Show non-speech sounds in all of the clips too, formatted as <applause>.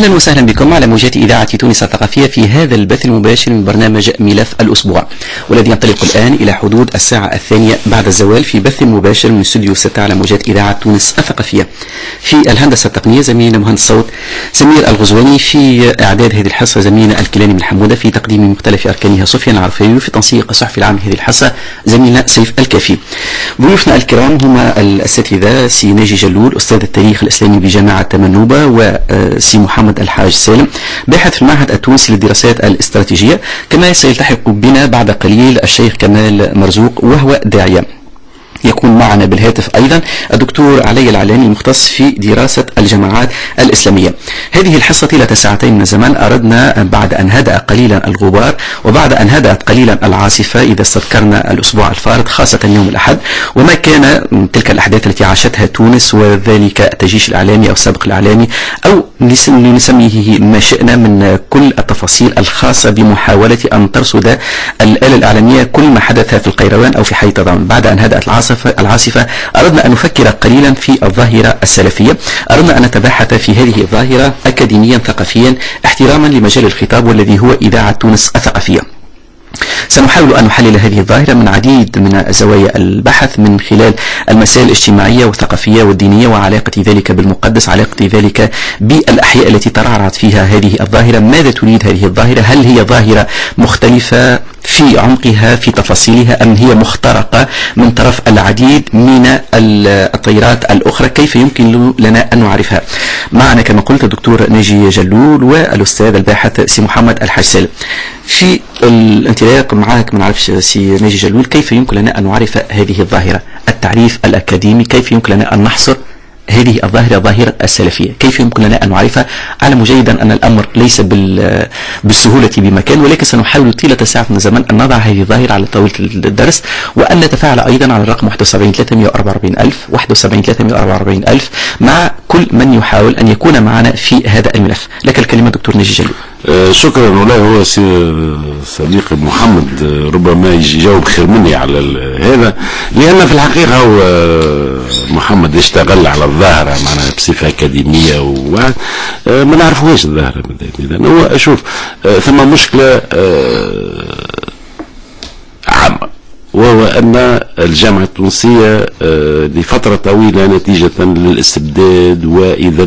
أهلا وسهلا بكم على موجات إذاعة تونس الثقافية في هذا البث المباشر من برنامج ملف الأسبوع والذي ينطلق الآن إلى حدود الساعة الثانية بعد الزوال في بث مباشر من استوديو 6 على موجات إذاعة تونس الثقافية. في الهندسة التقنية زميلنا مهندس صوت سمير الغزواني في إعداد هذه الحصة زميلنا الكيلاني من حمودة في تقديم مختلف أركانها سفيان العرفاوي في تنسيق الصحفي العام لهذه الحصة زميلنا سيف الكافي. ضيوفنا الكرام هم الاساتذه سي ناجي جلول أستاذ التاريخ الإسلامي بجامعة منوبة وسي محمد الحاج سالم باحث في المعهد التونسي للدراسات الاستراتيجية كما سيلتحق بنا بعد قليل الشيخ كمال مرزوق وهو داعية. يكون معنا بالهاتف أيضا الدكتور علي العلاني المختص في دراسة الجماعات الإسلامية. هذه الحصة طيلة ساعتين من الزمان أردنا بعد أن هدأ قليلا الغبار وبعد أن هدأت قليلا العاصفة إذا استذكرنا الأسبوع الفارط خاصة يوم الأحد. وما كان تلك الأحداث التي عاشتها تونس وذلك التجيش الإعلامي أو السابق الإعلامي أو نسميه ما شئنا من كل التفاصيل الخاصة بمحاولة أن ترصد الآلة الإعلامية كل ما حدث في القيروان أو في حي تضامن بعد أن هدأت العاصفة العاصفة, العاصفة. أردنا أن نفكر قليلا في الظاهرة السلفية. أردنا أن نتباحث في هذه الظاهرة أكاديميا ثقافيا احتراما لمجال الخطاب والذي هو إذاعة تونس الثقافية. سنحاول أن نحلل هذه الظاهرة من عديد من زوايا البحث من خلال المسائل الاجتماعية والثقافية والدينية وعلاقة ذلك بالمقدس علاقة ذلك بالأحياء التي ترعرعت فيها هذه الظاهرة. ماذا تريد هذه الظاهرة؟ هل هي ظاهرة مختلفة في عمقها في تفاصيلها أم هي مخترقة من طرف العديد من التيارات الأخرى؟ كيف يمكن لنا أن نعرفها؟ معنا كما قلت الدكتور ناجي جلول والأستاذ الباحث سي محمد الحسال في الانطلاق معك ما نعرفش سي ناجي جلول كيف يمكن لنا أن نعرف هذه الظاهرة؟ التعريف الأكاديمي كيف يمكن لنا أن نحصر؟ هذه الظاهرة ظاهرة السلفية. كيف يمكن لنا أن نعرفها؟ أعلم جيدا أن الأمر ليس بالسهولة بمكان ولكن سنحاول طيلة ساعة من الزمن أن نضع هذه الظاهرة على طاولة الدرس وأن نتفاعل أيضا على الرقم 71 344 ألف 71 344 ألف مع كل من يحاول أن يكون معنا في هذا الملف. لك الكلمة دكتور نجي جلو شكرا والله هو صديقي محمد ربما يجاوب خير مني على هذا. لأن في الحقيقة هو محمد اشتغل على الظاهرة معناها بصفة أكاديمية وما آه نعرفوهاش الظاهرة لأن هو شوف آه ثم مشكلة عامة. وهو أن الجامعة التونسية لفترة طويلة نتيجة للاستبداد وإذا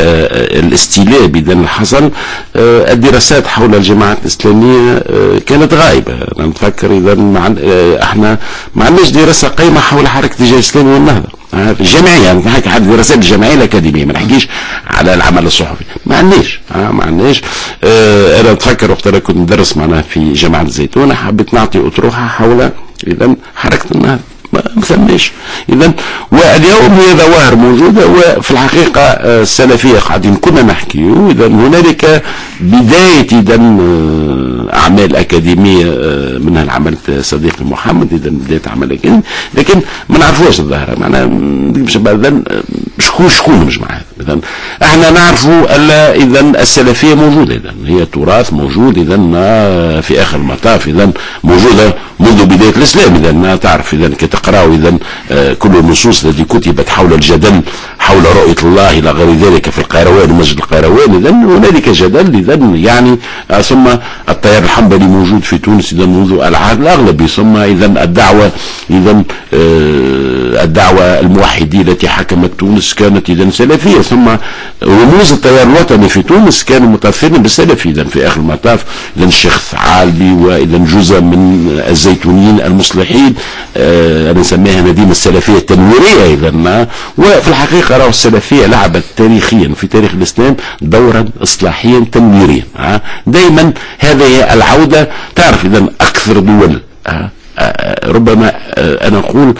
الاستيلاء إذا حصل الدراسات حول الجماعات الإسلامية كانت غائبة. نتفكر إذا إحنا ما عندناش دراسة قيمة حول حركة الجيش الإسلامي والنهضة الجامعية. نحكي على الدراسات الجامعية الأكاديمية ما نحكيش على العمل الصحفي. ما عندناش ما عندناش. أنا نتفكر وقت أنا كنت ندرس معناها في جامعة الزيتونة حبيت نعطي أطروحة حول اذا حركه النهضه ما ثماش اذا واليوم هي ظواهر موجوده وفي الحقيقة السلفية قاعدين كنا نحكي اذا هنالك بداية اذا أعمال أكاديمية منها العمل صديقي محمد اذا بداية عمل أكاديمي. لكن ما نعرفوش الظاهرة. معناها مش شكون شكون مش مع اذا إحنا نعرفوا الا اذا السلفية موجودة. اذا هي تراث موجود. اذا في آخر المطاف. اذا موجودة منذ بداية الإسلام. اذا تعرف اذا كتقراوا اذا كل النصوص التي كتبت حول الجدل حول رؤية الله إلى غير ذلك في القيروان ومسجد القيروان. اذا هنالك جدل اذا يعني ثم التيار الحنبلي موجود في تونس اذا منذ العهد الأغلبي. ثم اذا الدعوة اذا الدعوة الموحديه التي حكمت تونس كانت اذا سلفية. ثم رموز التيار الوطني في تونس كانوا متأثرين بالسلفي اذا في آخر المطاف. اذا الشيخ ثعالبي واذا جزء من الزيتونيين المصلحين آه أنا نسميها مدينة السلفية التنويرية اذا وفي الحقيقة راهو السلفية لعبت تاريخيا في تاريخ الإسلام دورا اصلاحيا تنويريا آه دائما هذه العودة تعرف اذا أكثر دول آه ربما أنا أقول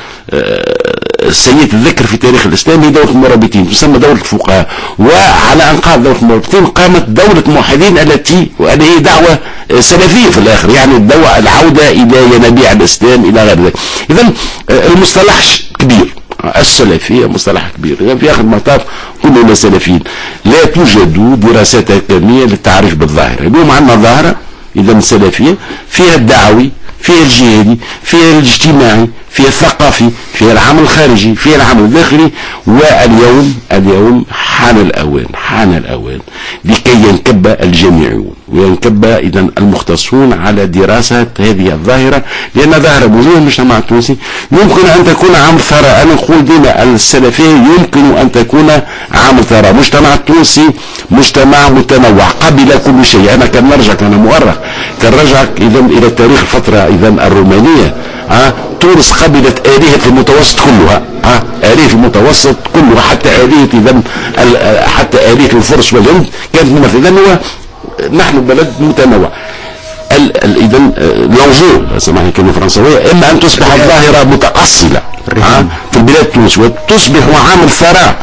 سيد الذكر في تاريخ الإسلام هي دولة المرابطين تسمى دولة الفقهاء. وعلى أنقاض دولة المرابطين قامت دولة الموحدين التي وهذه هي دعوة سلفية في الآخر يعني الدعوه العودة إلى ينابيع الإسلام إلى غير ذلك. اذا المصطلح كبير. السلفية مصطلح كبير. إذا في آخر المطاف كلنا سلفيين لا توجد دراسات أكاديمية للتعريف بالظاهرة. اليوم عندنا ظاهرة إذا سلفية فيها الدعوي فيها الجهادي فيها الاجتماعي فيها الثقافي فيها العمل الخارجي فيها العمل الداخلي واليوم اليوم حان الأوان حان الأوان لكي ينكب الجميعون وينكب إذا المختصون على دراسة هذه الظاهرة لأن ظاهرة بوجوه المجتمع التونسي. يمكن أن تكون عامل ثراء أنا نقول ديما السلفية يمكن أن تكون عامل ثراء المجتمع التونسي مجتمع متنوع قبل كل شيء. أنا كان نرجع كان مؤرخ كان إذا إلى تاريخ الفترة إذا الرومانية. ها? تونس قبلت آلهة المتوسط كلها ها؟ آلهة المتوسط كلها حتى آلهة إذا حتى آلهة الفرس والهند كانت ممثلة نحن بلد متنوع. اذا لونجو سامحني الكلمة الفرنسويه إما أن تصبح الظاهرة متأصلة. في البلاد التونسية. وتصبح عامل ثراء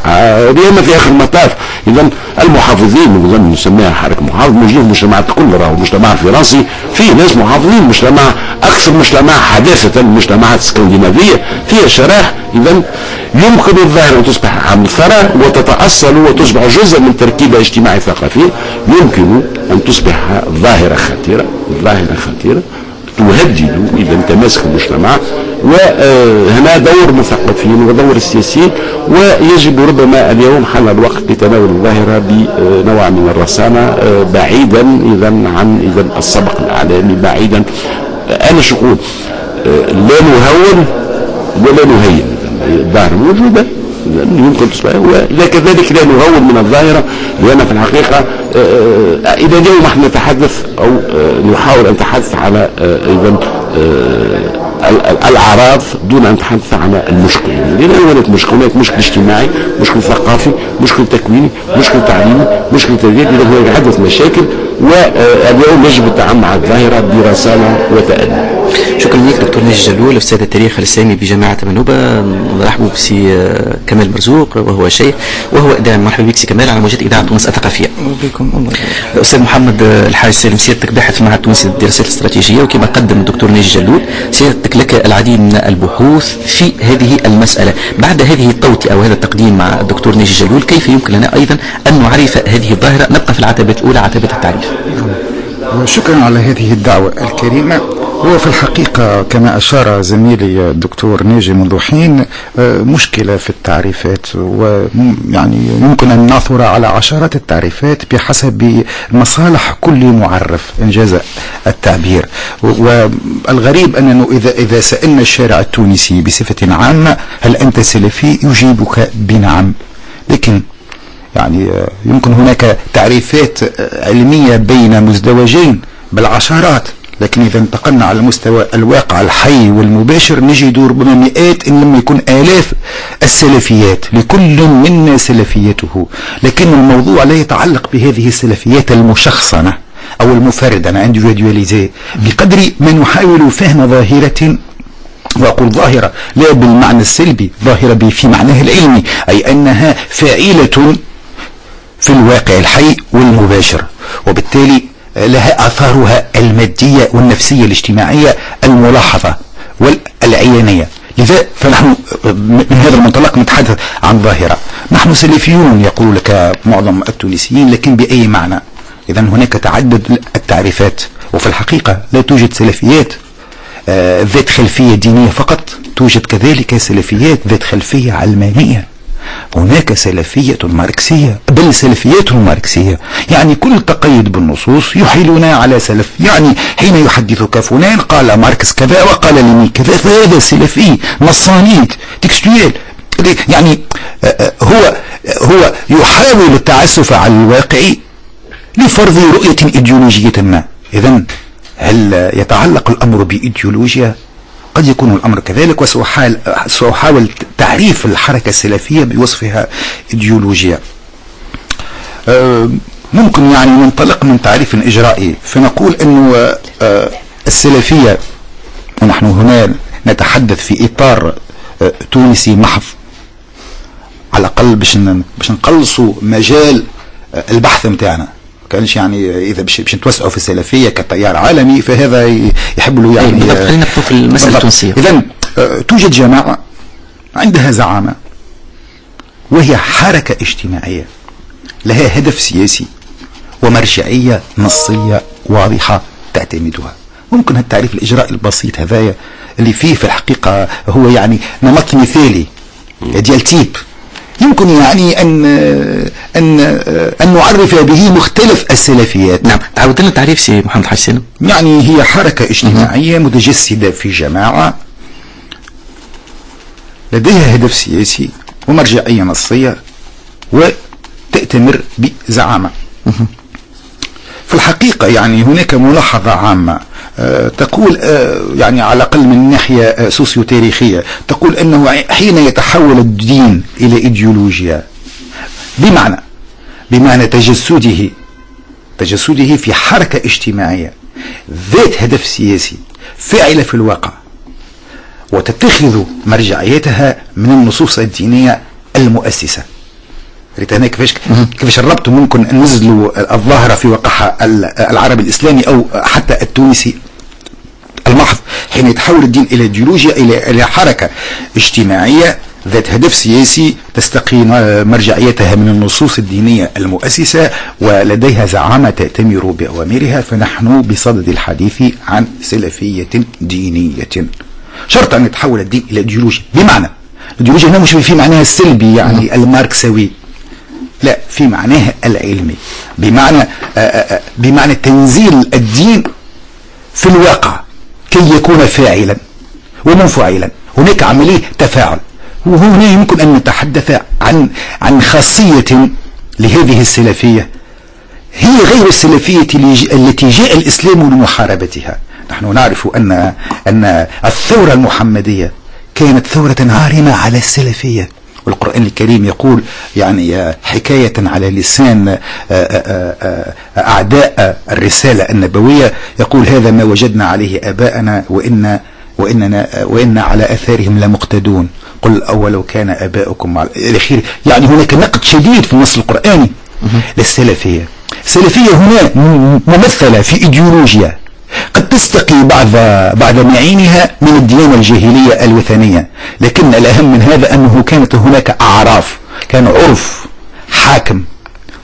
لأن في اخر المطاف اذا المحافظين نظن نسميها حركة محافظ. موجودين في المجتمعات الكل راهو المجتمع الفرنسي فيه ناس محافظين مجتمع أكثر مجتمع حداثة المجتمعات الاسكندنافيه فيها شرائح اذا يمكن الظاهره ان تصبح عامل ثراء وتتأصل وتصبح جزء من تركيبة اجتماعيه ثقافيه يمكن أن تصبح ظاهرة خطيرة ظاهرة خطيرة تهدد إذا تماسك المجتمع وهنا دور المثقفين ودور السياسيين ويجب ربما اليوم حان الوقت لتناول الظاهرة بنوع من الرسانة بعيدا إذا عن إذا السبق الإعلامي بعيدا. أنا أقول لا نهول ولا نهين الظاهرة موجودة. يمكن تصبح ولا كذلك لا نهول من الظاهرة لأن في الحقيقة إذا اليوم نحن نتحدث أو نحاول أن نتحدث على إذا الأعراض دون أن نتحدث عن المشكل. لأن هناك مشكل. مشكل اجتماعي مشكل ثقافي مشكل تكويني مشكل تعليمي مشكل تربيه إذا هناك عده مشاكل واليوم يجب التعامل مع الظاهرة برصانة وتأني شكرا لك دكتور ناجي جلول أستاذ التاريخ الإسلامي بجامعة منوبة. نرحب بسي كمال مرزوق وهو شيخ وهو دائما مرحبا بك سي كمال على موجات إذاعة تونس الثقافيه. بكم الله أستاذ محمد الحاج سالم سيادتك باحث في المعهد التونسي للدراسات الاستراتيجية وكما قدم الدكتور ناجي جلول سيادتك لك العديد من البحوث في هذه المسألة. بعد هذه التوطئة وهذا التقديم مع الدكتور ناجي جلول كيف يمكن لنا أيضا أن نعرف هذه الظاهرة؟ نبقى في العتبة الأولى عتبة التعريف. <laughs> وشكرا على هذه الدعوة الكريمة. هو في الحقيقة كما أشار زميلي الدكتور ناجي منذ حين مشكلة في التعريفات ويعني يمكن أن نعثر على عشرات التعريفات بحسب مصالح كل معرف إنجاز التعبير. والغريب أنه إذا إذا سألنا الشارع التونسي بصفة عامة هل أنت سلفي؟ يجيبك بنعم. لكن يعني يمكن هناك تعريفات علمية بين مزدوجين بالعشرات لكن إذا انتقلنا على مستوى الواقع الحي والمباشر نجد ربما مئات إن لم يكن آلاف السلفيات لكل منا سلفيته. لكن الموضوع لا يتعلق بهذه السلفيات المشخصنة أو المفردة أنا عندي جدوليزي بقدر ما نحاول فهم ظاهرة وأقول ظاهرة لا بالمعنى السلبي ظاهرة في معناها العلمي أي أنها فاعلة في الواقع الحي والمباشر. وبالتالي لها آثارها المادية والنفسية الاجتماعية الملاحظة والعيانية. لذا فنحن من هذا المنطلق نتحدث عن ظاهرة. نحن سلفيون يقول لك معظم التونسيين لكن بأي معنى؟ إذا هناك تعدد التعريفات. وفي الحقيقة لا توجد سلفيات ذات خلفية دينية فقط. توجد كذلك سلفيات ذات خلفية علمانية. هناك سلفية ماركسية بل سلفيات ماركسية. يعني كل تقيد بالنصوص يحيلنا على سلف. يعني حين يحدثك فلان قال ماركس كذا وقال لينين كذا فهذا سلفي نصاني textuel يعني هو هو يحاول التعسف على الواقع لفرض رؤية إيديولوجية ما. إذا هل يتعلق الأمر بإيديولوجيا؟ قد يكون الأمر كذلك وسأحاول سأحاول تعريف الحركة السلفية بوصفها إيديولوجيا. ممكن يعني ننطلق من تعريف إجرائي. فنقول أنه السلفية ونحن هنا نتحدث في إطار تونسي محض. على الأقل باش باش نقلصوا مجال البحث متاعنا. كانش يعني إذا باش نتوسعوا في السلفية كتيار عالمي فهذا يحب له يعني بالضبط خلينا في المسألة التونسية. اذا توجد جماعة عندها زعامة وهي حركة اجتماعية لها هدف سياسي ومرجعية نصية واضحة تعتمدها. ممكن التعريف الإجراء البسيط هذايا اللي فيه في الحقيقة هو يعني نمط مثالي ديال تيب. يمكن يعني أن أن أن نعرف به مختلف السلفيات. نعم. عاود لنا تعريف سي محمد سالم يعني هي حركة اجتماعية متجسدة في جماعة. لديها هدف سياسي ومرجعية نصية وتأتمر بزعامة. في الحقيقة يعني هناك ملاحظة عامة. تقول أه يعني على الأقل من ناحية أه سوسيو تاريخية تقول أنه حين يتحول الدين إلى إيديولوجيا بمعنى بمعنى تجسده تجسده في حركة اجتماعية ذات هدف سياسي فاعلة في الواقع وتتخذ مرجعيتها من النصوص الدينية المؤسسة. ريت هنا كيفاش كيفاش الربط ممكن نزلوا الظاهرة في وقعها العربي الإسلامي أو حتى التونسي؟ المحض حين يتحول الدين إلى ايديولوجيا إلى إلى حركة اجتماعية ذات هدف سياسي تستقي مرجعيتها من النصوص الدينية المؤسسة ولديها زعامة تأتمر بأوامرها فنحن بصدد الحديث عن سلفية دينية. شرط أن يتحول الدين إلى ايديولوجيا بمعنى الايديولوجيا هنا مش في معناها السلبي يعني الماركسوي لا في معناها العلمي. بمعنى بمعنى تنزيل الدين في الواقع. كي يكون فاعلا ومنفعلا هناك عملية تفاعل. وهنا يمكن أن نتحدث عن عن خاصية لهذه السلفية. هي غير السلفية التي جاء الإسلام لمحاربتها نحن نعرف أن أن الثورة المحمدية كانت ثورة عارمة على السلفية. والقرآن الكريم يقول يعني حكاية على لسان أعداء الرسالة النبوية. يقول هذا ما وجدنا عليه آباءنا وإن وإننا وإن على أثارهم لمقتدون. قل أولو كان آباؤكم على الأخير يعني هناك نقد شديد في النص القرآني للسلفية. السلفية هنا ممثلة في إيديولوجيا. قد تستقي بعض بعض معينها من الديانة الجاهلية الوثنية لكن الأهم من هذا أنه كانت هناك أعراف كان عرف حاكم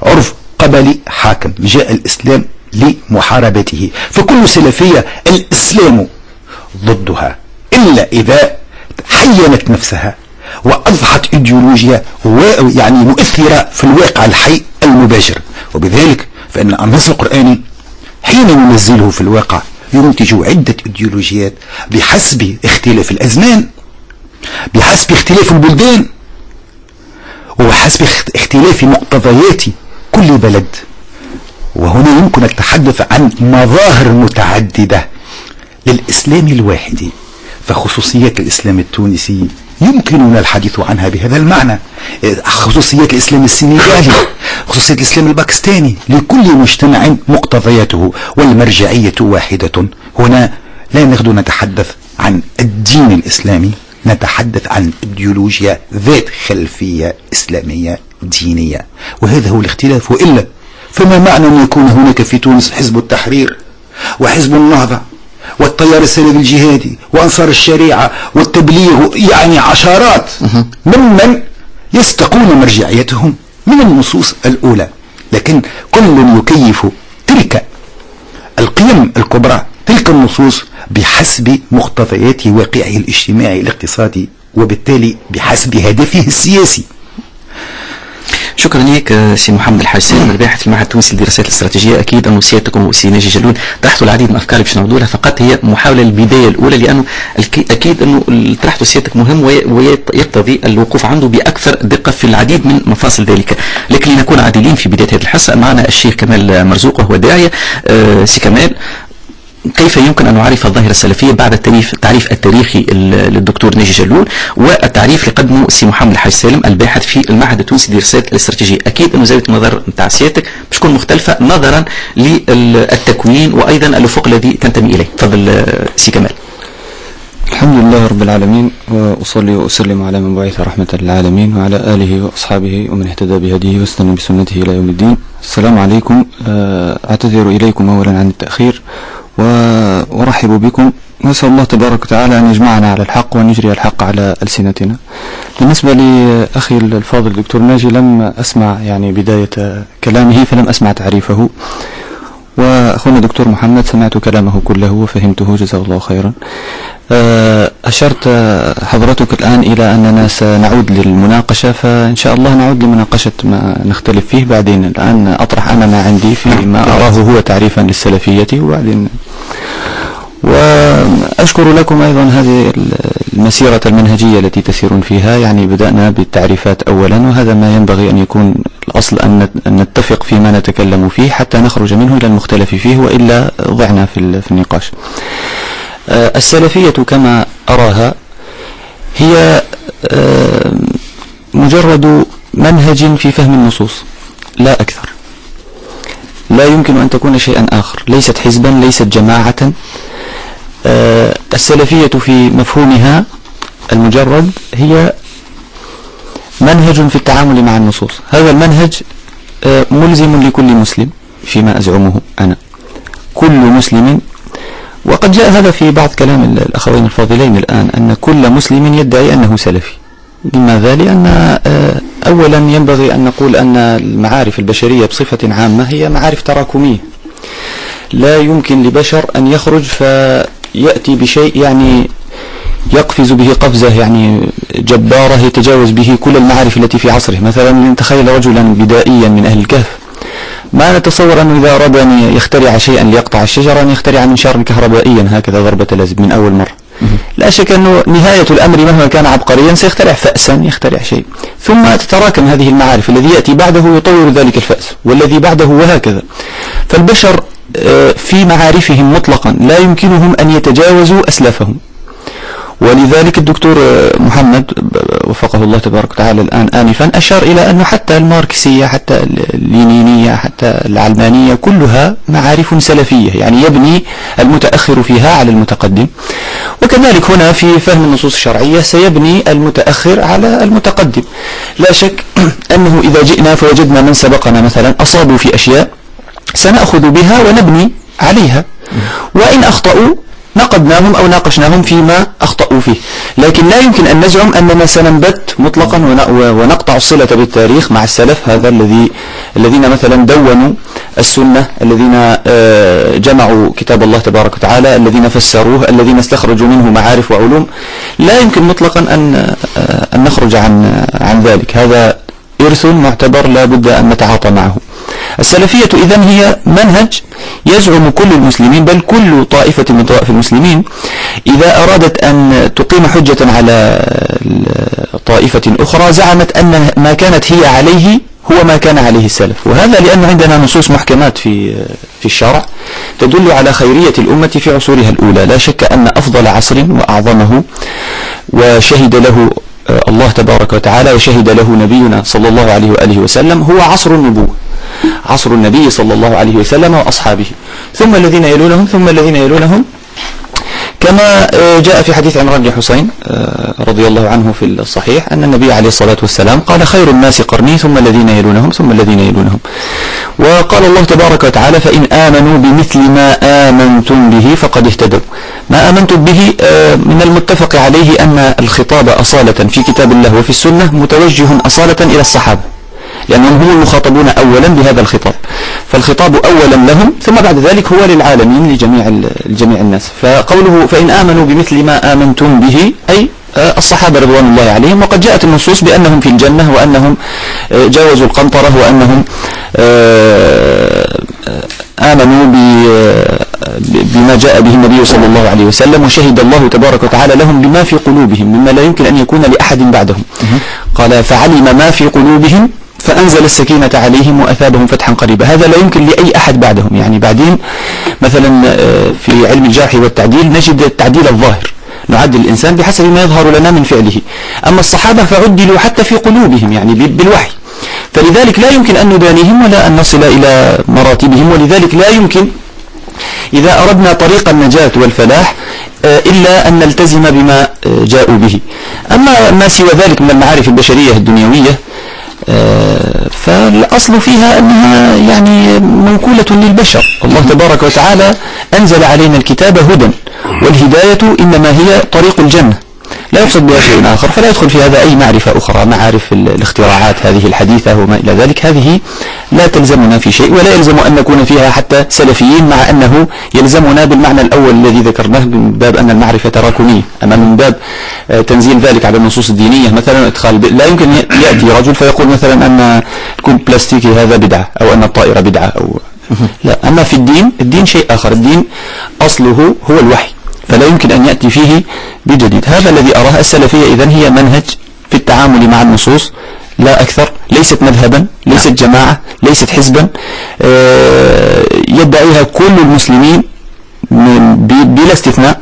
عرف قبلي حاكم جاء الإسلام لمحاربته. فكل سلفية الإسلام ضدها إلا إذا حينت نفسها وأضحت إيديولوجيا يعني مؤثرة في الواقع الحي المباشر. وبذلك فإن النص القرآني حين ننزله في الواقع ينتج عدة إيديولوجيات بحسب اختلاف الأزمان بحسب اختلاف البلدان وبحسب اختلاف مقتضيات كل بلد. وهنا يمكن التحدث عن مظاهر متعددة للإسلام الواحد فخصوصيات الإسلام التونسي. يمكننا الحديث عنها بهذا المعنى. خصوصيات الإسلام السنغالي خصوصيات الإسلام الباكستاني لكل مجتمع مقتضياته والمرجعية واحدة. هنا لا نغدو نتحدث عن الدين الإسلامي نتحدث عن إيديولوجيا ذات خلفية إسلامية دينية وهذا هو الاختلاف. وإلا فما معنى أن يكون هناك في تونس حزب التحرير وحزب النهضة والتيار السلفي الجهادي وأنصار الشريعة والتبليغ يعني عشرات ممن يستقون مرجعيتهم من النصوص الأولى. لكن كل يكيف تلك القيم الكبرى تلك النصوص بحسب مقتضيات واقعه الاجتماعي الاقتصادي وبالتالي بحسب هدفه السياسي. شكرا لك سي محمد الحاج سالم الباحث في المعهد التونسي للدراسات الاستراتيجية أكيد انه سيادتكم وسي ناجي جلول طرحتوا العديد من الافكار باش نعودوا لها. فقط هي محاولة البداية الأولى لأنه أكيد أنه طرحتوا سيادتك مهم ويقتضي الوقوف عنده بأكثر دقة في العديد من مفاصل ذلك. لكن لنكون عادلين في بداية هذه الحصه معنا الشيخ كمال مرزوق وهو داعية. سي كمال كيف يمكن أن نعرف الظاهرة السلفية بعد التعريف التعريف التاريخي للدكتور ناجي جلول والتعريف اللي قدمه سي محمد الحاج سالم الباحث في المعهد التونسي للدراسات الاستراتيجية. أكيد أنه زاوية النظر نتاع سيادتك باش تكون مختلفة نظرا للتكوين وأيضا الأفق الذي تنتمي إليه. تفضل سي كمال. الحمد لله رب العالمين وأصلي وأسلم على من بعث رحمة للعالمين وعلى آله وأصحابه ومن اهتدى بهديه واستن بسنته إلى يوم الدين. السلام عليكم. أعتذر إليكم أولا عن التأخير. وأرحب بكم. نسأل الله تبارك وتعالى أن يجمعنا على الحق وأن يجري الحق على ألسنتنا. بالنسبة لأخي الفاضل الدكتور ناجي لم أسمع يعني بداية كلامه فلم أسمع تعريفه. وأخونا الدكتور محمد سمعت كلامه كله وفهمته جزاه الله خيرا. آه، أشرت حضرتك الآن إلى أننا سنعود للمناقشة فإن شاء الله نعود لمناقشة ما نختلف فيه. بعدين الآن أطرح أنا ما عندي في ما أراه هو تعريفا للسلفية وبعدين وأشكر لكم أيضا هذه المسيرة المنهجية التي تسيرون فيها. يعني بدأنا بالتعريفات أولا وهذا ما ينبغي أن يكون الأصل أن نتفق فيما نتكلم فيه حتى نخرج منه إلى المختلف فيه وإلا ضعنا في النقاش. آه، السلفية كما أراها هي آه، مجرد منهج في فهم النصوص لا أكثر. لا يمكن أن تكون شيئا آخر. ليست حزبا ليست جماعة. السلفية في مفهومها المجرد هي منهج في التعامل مع النصوص. هذا المنهج ملزم لكل مسلم فيما أزعمه أنا. كل مسلم وقد جاء هذا في بعض كلام الأخوين الفاضلين الآن أن كل مسلم يدعي أنه سلفي. لماذا؟ لأن آه، أولا ينبغي أن نقول أن المعارف البشرية بصفة عامة هي معارف تراكمية. لا يمكن لبشر أن يخرج فيأتي بشيء يعني يقفز به قفزة يعني جبارة يتجاوز به كل المعارف التي في عصره. مثلا تخيل رجلا بدائيا من أهل الكهف. ما نتصور أنه إذا أراد أن يخترع شيئا ليقطع الشجرة أن يخترع منشارا كهربائيا هكذا ضربة لازم من أول مرة. لا شك أنه نهاية الأمر مهما كان عبقريا سيخترع فأسا يخترع شيء. ثم تتراكم هذه المعارف الذي يأتي بعده يطور ذلك الفأس والذي بعده وهكذا. فالبشر في معارفهم مطلقا لا يمكنهم أن يتجاوزوا أسلافهم. ولذلك الدكتور محمد وفقه الله تبارك وتعالى الآن آنفا أشار إلى أنه حتى الماركسية حتى اللينينية حتى العلمانية كلها معارف سلفية يعني يبني المتأخر فيها على المتقدم. وكذلك هنا في فهم النصوص الشرعية سيبني المتأخر على المتقدم. لا شك أنه إذا جئنا فوجدنا من سبقنا مثلا أصابوا في أشياء سنأخذ بها ونبني عليها. وإن أخطأوا نقدناهم أو ناقشناهم فيما أخطأوا فيه. لكن لا يمكن أن نزعم أننا سننبت مطلقا ونقطع الصلة بالتاريخ مع السلف. هذا الذي الذين مثلا دونوا السنة الذين آه، جمعوا كتاب الله تبارك وتعالى الذين فسروه الذين استخرجوا منه معارف وعلوم. لا يمكن مطلقا أن آه، أن نخرج عن عن ذلك. هذا إرث معتبر لا بد أن نتعاطى معه. السلفية إذن هي منهج يزعم كل المسلمين بل كل طائفة من طوائف المسلمين إذا أرادت أن تقيم حجة على طائفة أخرى زعمت أن ما كانت هي عليه هو ما كان عليه السلف. وهذا لأن عندنا نصوص محكمات في في الشرع تدل على خيرية الأمة في عصورها الأولى. لا شك أن أفضل عصر وأعظمه وشهد له الله تبارك وتعالى وشهد له نبينا صلى الله عليه وآله وسلم هو عصر النبوة. عصر النبي صلى الله عليه وسلم وأصحابه. ثم الذين يلونهم ثم الذين يلونهم. كما آه، جاء في حديث عمران بن حسين آه، رضي الله عنه في الصحيح أن النبي عليه الصلاة والسلام قال خير الناس قرني ثم الذين يلونهم ثم الذين يلونهم. وقال الله تبارك وتعالى فإن آمنوا بمثل ما آمنتم به فقد اهتدوا. ما آمنتم به آه، من المتفق عليه أن الخطاب أصالة في كتاب الله وفي السنة متوجه أصالة إلى الصحابة. لأنهم هم المخاطبون أولا بهذا الخطاب. فالخطاب أولا لهم ثم بعد ذلك هو للعالمين لجميع لجميع الناس. فقوله فإن آمنوا بمثل ما آمنتم به أي آه، الصحابة رضوان الله عليهم وقد جاءت النصوص بأنهم في الجنة وأنهم آه، جاوزوا القنطرة وأنهم آه، آمنوا بما جاء به النبي صلى الله عليه وسلم وشهد الله تبارك وتعالى لهم بما في قلوبهم مما لا يمكن أن يكون لأحد بعدهم. قال فعلم ما في قلوبهم فأنزل السكينة عليهم وأثابهم فتحا قريبا. هذا لا يمكن لأي أحد بعدهم. يعني بعدين مثلا آه، في علم الجرح والتعديل نجد التعديل الظاهر. نعدل الإنسان بحسب ما يظهر لنا من فعله. أما الصحابة فعدلوا حتى في قلوبهم يعني بالوحي. فلذلك لا يمكن أن ندانيهم ولا أن نصل إلى مراتبهم ولذلك لا يمكن إذا أردنا طريق النجاة والفلاح آه، إلا أن نلتزم بما آه، جاءوا به. أما ما سوى ذلك من المعارف البشرية الدنيوية فالأصل فيها أنها يعني منقولة للبشر. الله تبارك وتعالى أنزل علينا الكتاب هدى والهداية إنما هي طريق الجنة. لا يقصد بها شيء آخر فلا يدخل في هذا أي معرفة أخرى معارف الاختراعات هذه الحديثة وما إلى ذلك. هذه لا تلزمنا في شيء ولا يلزم أن نكون فيها حتى سلفيين مع أنه يلزمنا بالمعنى الأول الذي ذكرناه من باب أن المعرفة تراكمية. أما من باب آه، تنزيل ذلك على النصوص الدينية مثلا إدخال لا يمكن يأتي رجل فيقول مثلا أن تكون بلاستيكي هذا بدعة أو أن الطائرة بدعة أو لا أما في الدين الدين شيء آخر. الدين أصله هو الوحي. فلا يمكن أن يأتي فيه بجديد. هذا الذي أراه السلفية إذن هي منهج في التعامل مع النصوص لا أكثر ليست مذهبا ليست جماعة ليست حزبا. آه، يدعيها كل المسلمين بلا استثناء.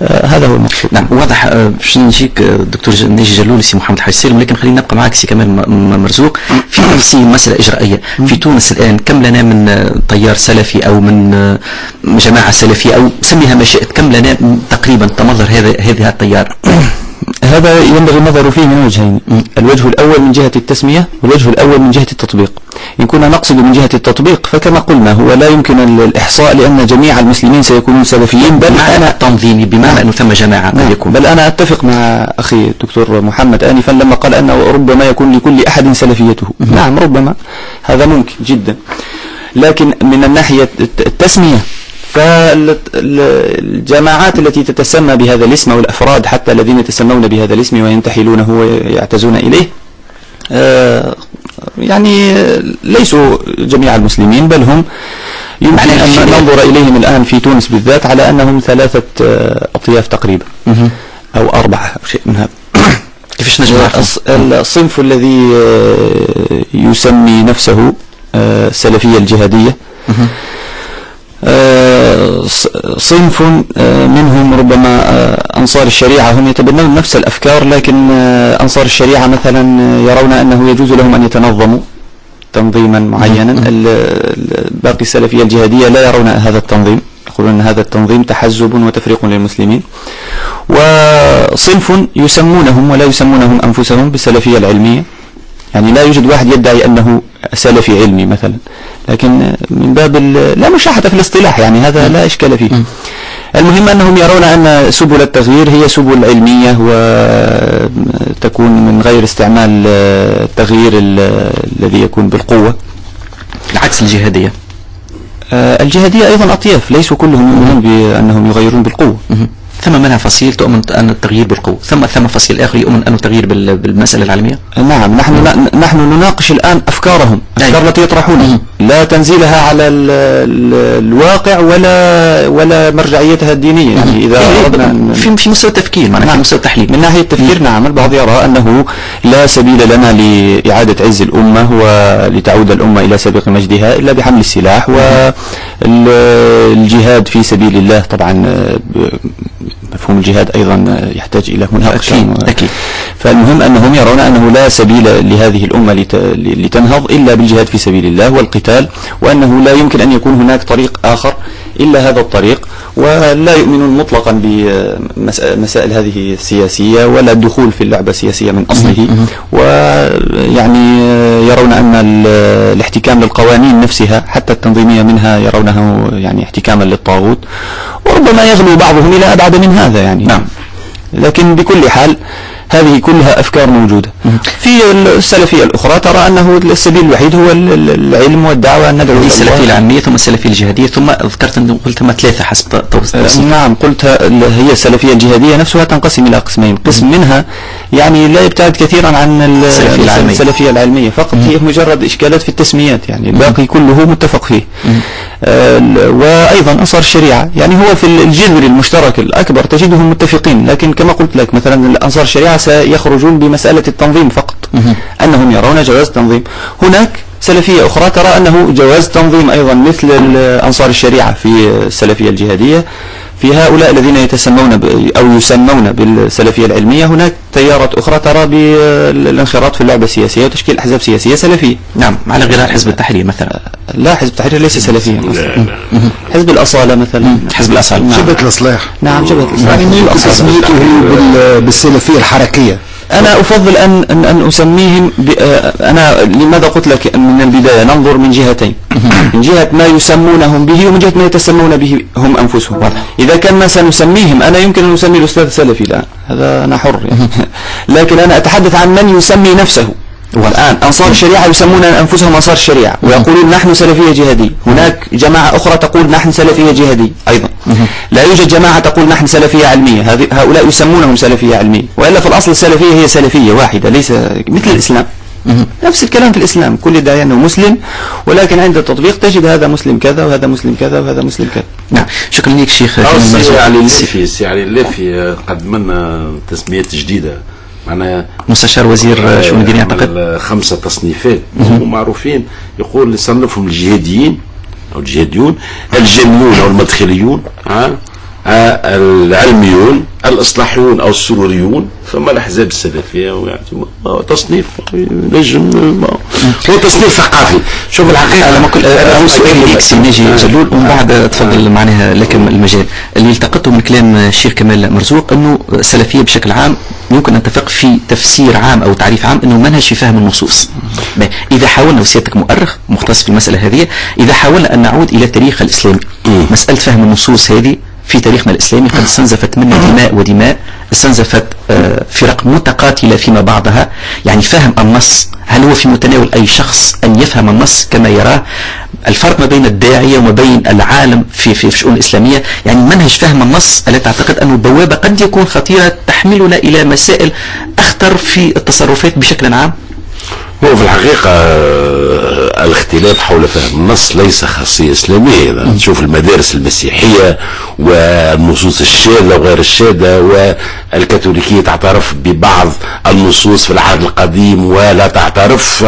هذا هو المقصود نعم واضح آه باش نجيك آه، دكتور ناجي جلول سي محمد حاج سالم لكن خلينا نبقى معك سي كمال مرزوق. في نفسي مسألة إجرائية. في تونس الآن كم لنا من آه، طيار سلفي أو من آه، جماعة سلفية أو سميها ما شئت كم لنا تقريبا تمظهر هذا هذه الطيار؟ <coughs> هذا ينبغي النظر فيه من وجهين. الوجه الأول من جهة التسمية والوجه الأول من جهة التطبيق. إن كنا نقصد من جهة التطبيق فكما قلنا هو لا يمكن الإحصاء لأن جميع المسلمين سيكونون سلفيين بل أنا تنظيمي بمعنى أنه ثم جماعة نعم يكون بل أنا أتفق مع أخي الدكتور محمد آنفا لما قال أنه ربما يكون لكل أحد سلفيته. نعم ربما. هذا ممكن جدا. لكن من الناحية التسمية فالجماعات التي تتسمى بهذا الاسم أو الأفراد حتى الذين يتسمون بهذا الاسم وينتحلونه ويعتزون إليه آه، يعني ليسوا جميع المسلمين بل هم يمكن أن ننظر إليهم الآن في تونس بالذات على أنهم ثلاثة آه، أطياف تقريبا أو أربعة أو شيء من هذا. <coughs> كيفاش نجمع الصنف الذي آه، يسمي نفسه السلفية الجهادية. صنف آه، منهم ربما آه، أنصار الشريعة. هم يتبنون نفس الأفكار لكن آه، أنصار الشريعة مثلا يرون أنه يجوز لهم أن يتنظموا تنظيما معينا. باقي السلفية الجهادية لا يرون هذا التنظيم يقولون أن هذا التنظيم تحزب وتفريق للمسلمين. وصنف يسمونهم ولا يسمونهم أنفسهم بالسلفية العلمية. يعني لا يوجد واحد يدعي أنه سلفي علمي مثلا. لكن من باب لا مشاحة في الاصطلاح يعني هذا لا إشكال فيه. المهم أنهم يرون أن سبل التغيير هي سبل علمية وتكون من غير استعمال التغيير الذي يكون بالقوة. العكس الجهادية. آه، الجهادية أيضا أطياف ليسوا كلهم يؤمنون بأنهم يغيرون بالقوة. ثم منها فصيل تؤمن أن التغيير بالقوة. ثم ثم فصيل آخر يؤمن أن التغيير بالمسألة العلمية نعم نحن نحن نناقش الآن أفكارهم الأفكار التي يطرحونها لا تنزيلها على ال ال الواقع ولا ولا مرجعيتها الدينية. يعني إذا أردنا في في مستوى التفكير معناها نعم. في مستوى التحليل. من ناحية التفكير نعم البعض يرى أنه لا سبيل لنا لإعادة عز الأمة ولتعود الأمة إلى سابق مجدها إلا بحمل السلاح والجهاد في سبيل الله طبعا مفهوم الجهاد أيضا يحتاج إلى مناقشة أكيد, أكيد. فالمهم أنهم يرون أنه لا سبيل لهذه الأمة لتنهض إلا بالجهاد في سبيل الله والقتال وأنه لا يمكن أن يكون هناك طريق آخر إلا هذا الطريق ولا يؤمنون مطلقا بمسائل هذه السياسية ولا الدخول في اللعبة السياسية من أصله. ويعني يرون أن الاحتكام للقوانين نفسها حتى التنظيمية منها يرونه يعني احتكاما للطاغوت. وربما يغلو بعضهم إلى أبعد من هذا يعني. نعم. لكن بكل حال هذه كلها أفكار موجودة. في السلفية الأخرى ترى أنه السبيل الوحيد هو العلم والدعوة أن ندعو السلفية العامية ثم السلفية الجهادية ثم ذكرت أن قلت ثم ثلاثة حسب توصيف. نعم قلت هي السلفية الجهادية نفسها تنقسم إلى قسمين. قسم منها يعني لا يبتعد كثيرا عن السلفية العلمية, السلفية العلمية. فقط هي مجرد إشكالات في التسميات يعني الباقي كله متفق فيه. آه، وأيضا أنصار الشريعة يعني هو في الجذر المشترك الأكبر تجدهم متفقين لكن كما قلت لك مثلا أنصار الشريعة سيخرجون بمسألة التنظيم فقط. أنهم يرون جواز تنظيم هناك سلفية أخرى ترى أنه جواز تنظيم أيضا مثل أنصار الشريعة في السلفية الجهادية. في هؤلاء الذين يتسمون أو يسمون بالسلفية العلمية هناك تيارات أخرى ترى بالانخراط في اللعبة السياسية وتشكيل أحزاب سياسية سلفية. نعم على غير حزب التحرير مثلا. لا حزب التحرير ليس سلفيا حزب الأصالة مثلا. حزب الأصالة نعم. جبهة الإصلاح. نعم جبهة الإصلاح. يعني تسميته بالسلفية الحركية. أنا أفضل أن أن, أن أسميهم آه، أنا لماذا قلت لك من البداية؟ ننظر من جهتين. من جهة ما يسمونهم به ومن جهة ما يتسمون به هم أنفسهم. إذا كان ما سنسميهم أنا يمكن أن أسمي الأستاذ سلفي الآن هذا أنا حر يعني. لكن أنا أتحدث عن من يسمي نفسه. والآن أنصار الشريعة يسمون أنفسهم أنصار الشريعة ويقولون نحن سلفية جهادية. هناك جماعة أخرى تقول نحن سلفية جهادية أيضا. لا يوجد جماعة تقول نحن سلفية علمية. هؤلاء يسمونهم سلفية علمية. وإلا في الأصل السلفية هي سلفية واحدة ليس مثل الإسلام. نفس الكلام في الإسلام كل يدعي أنه مسلم ولكن عند التطبيق تجد هذا مسلم كذا وهذا مسلم كذا وهذا مسلم كذا. نعم. شكرا لك شيخ السي. علي الليفي السي علي الليفي قدم لنا تسميات جديدة. معناها مستشار وزير شؤون الدين يعتقد خمسة تصنيفات. هم معروفين. يقول يصنفهم الجهاديين أو الجهاديون الجاميون أو المدخليون ها، العلميون الإصلاحيون أو السروريون ثم الأحزاب السلفية يعني ما- تصنيف نجم هو. تصنيف ثقافي. شوف الحقيقة لما كل أول سؤال ليك سي ناجي جلول ومن بعد تفضل معناها لك المجال. اللي التقطته من كلام الشيخ كمال مرزوق إنه السلفية بشكل عام يمكن أن نتفق في تفسير عام أو تعريف عام إنه منهج في فهم النصوص. إذا حاولنا وسيادتك مؤرخ مختص في المسألة هذه إذا حاولنا أن نعود إلى التاريخ الإسلامي. مسألة فهم النصوص هذه في تاريخنا الإسلامي قد استنزفت منا دماء ودماء استنزفت آه، فرق متقاتلة فيما بعضها. يعني فهم النص هل هو في متناول أي شخص أن يفهم النص؟ كما يراه الفرق ما بين الداعية وما بين العالم في في الشؤون الإسلامية. يعني منهج فهم النص التي اعتقد انه بوابه قد يكون خطيرة تحملنا إلى مسائل أخطر في التصرفات بشكل عام؟ هو في الحقيقة آه، الاختلاف حول فهم النص ليس خاصية إسلامية. إذا تشوف المدارس المسيحية والنصوص الشاذة وغير الشاذة والكاثوليكية تعترف ببعض النصوص في العهد القديم ولا تعترف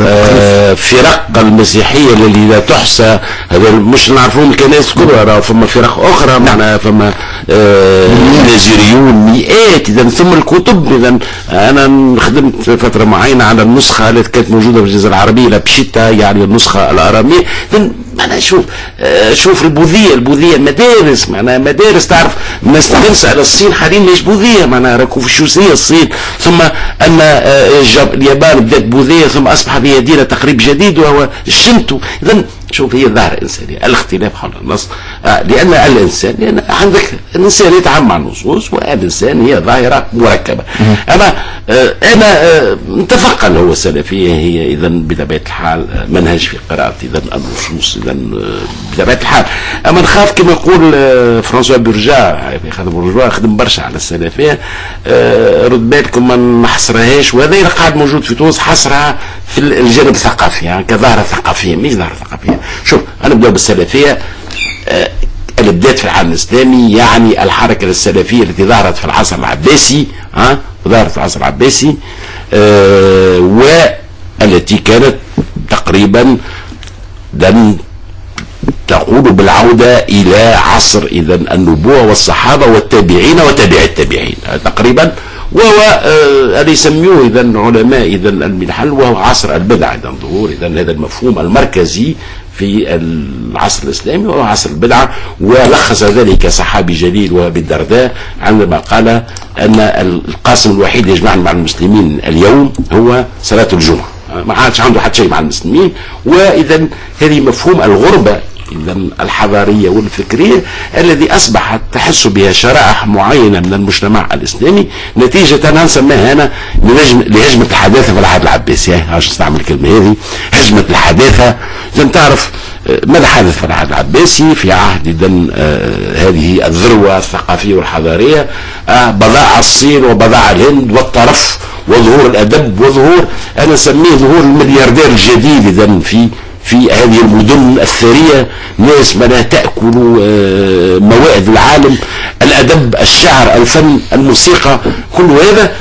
آه، فرق المسيحية التي لا تحصى. هذا مش نعرفهم الكنائس الكبرى راه فما فرق أخرى معناها فما آه، نازيريون مئات إذا ثم الكتب إذا أنا خدمت فترة معينة على النسخة التي كانت موجودة في الجزيرة العربية؟ لابشيتا يعني النسخة الآرامية. إذا معناها شوف آه، شوف البوذية البوذية مدارس معناها مدارس تعرف الناس تنسى على الصين حاليا مش بوذية معناها راكو في شوسية الصين. ثم أن آه، اليابان بدأت بوذية ثم أصبحت هي دينة تقريب جديد وهو الشنتو إذا شوف هي ظاهرة إنسانية الاختلاف حول النص. آه، لأن الإنسان لأن عندك الإنسان يتعامل مع النصوص والإنسان هي ظاهرة مركبة. أما آه، أنا آه، نتفق هو السلفية هي إذا بطبيعة الحال آه، منهج في قراءة إذا النصوص إذا آه، بطبيعة الحال. أما نخاف كما يقول آه، فرانسوا بورجا خدم بورجا خدم برشا على السلفية. آه، رد بالكم ما نحصرهاش وهذا قاعد موجود في تونس حصرها في الجانب الثقافي يعني كظاهرة ثقافية مش ظاهرة ثقافية. شوف أنا نبدأ بالسلفية آه، بدات في العالم الإسلامي يعني الحركة السلفية التي ظهرت في العصر العباسي ها؟ ظهرت في العصر العباسي آه والتي كانت تقريبا لن تقول بالعودة إلى عصر إذا النبوة والصحابة والتابعين وتابع التابعين تقريبا. وهو آه اللي يسموه إذا علماء إذا المنحل وهو عصر البدع إذا ظهور إذا هذا المفهوم المركزي في العصر الإسلامي وهو عصر البدعة ولخص ذلك صحابي جليل وابي الدرداء عندما قال أن القاسم الوحيد يجمعنا مع المسلمين اليوم هو صلاة الجمعة. ما عادش عنده حتى شيء مع المسلمين واذا هذه مفهوم الغربة اذا الحضارية والفكرية الذي اصبحت تحس بها شرائح معينة من المجتمع الإسلامي نتيجة أنا نسميها لهجمه لهجمة الحداثة في العهد العباسي. عشان استعمل الكلمة هذه. هجمة الحداثة. اذا تعرف آه، ماذا حدث في العهد العباسي؟ في عهد اذا آه، هذه الذروة الثقافية والحضارية آه، بضاعة الصين وبضاعة الهند والطرف وظهور الأدب وظهور أنا اسميه ظهور الملياردير الجديد اذا في في هذه المدن الثرية ناس ما تأكل آه، موائد العالم الأدب الشعر الفن الموسيقى كل هذا.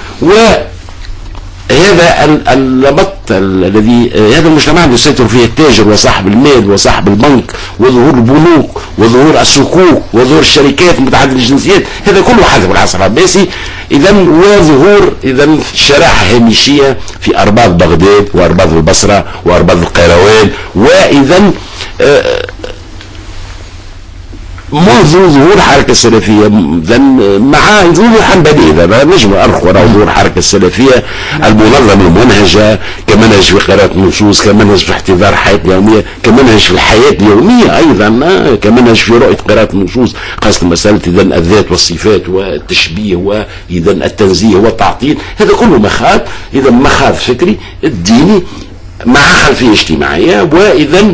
هذا ال- النمط ال- الذي هذا المجتمع الذي يسيطر فيه التاجر وصاحب المال وصاحب البنك وظهور البنوك وظهور الصكوك وظهور الشركات متعدده الجنسيات هذا كله حدث العصر العباسي. اذا وظهور اذا شرائح هامشية في أرباض بغداد وأرباض البصرة وأرباض القيروان. واذا آه، منذ ظهور الحركة السلفية. مع ظهور الحنبلية هذا نجم أرخ وراء ظهور الحركة السلفية. المنظمة المنهجة كمنهج في قراءة النصوص كمنهج في احتضار الحياة اليومية كمنهج في الحياة اليومية أيضا كمنهج في رؤية قراءة النصوص. خاصة مسألة إذا الذات والصفات والتشبيه وإذا التنزيه والتعطيل. هذا كله مخاض إذا مخاض فكري الديني مع خلفية اجتماعية وإذا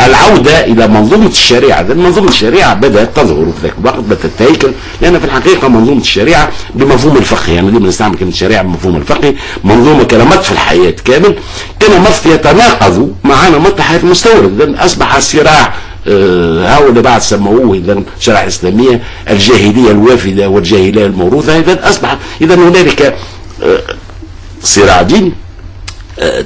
العودة إلى منظومة الشريعة منظومة الشريعة بدأت تظهر في ذاك الوقت بدأت تتهيكل لأن في الحقيقة منظومة الشريعة بمفهوم الفقه يعني دائما نستعمل كلمة الشريعة بمفهوم الفقه منظومة كنمط في الحياة كامل كنمط يتناقض مع نمط الحياة المستورد لأن أصبح الصراع آه هؤلاء بعد سموه اذا شرع الإسلامية الجاهلية الوافدة والجاهلية الموروثة اذا أصبح اذا هنالك آه صراع ديني آه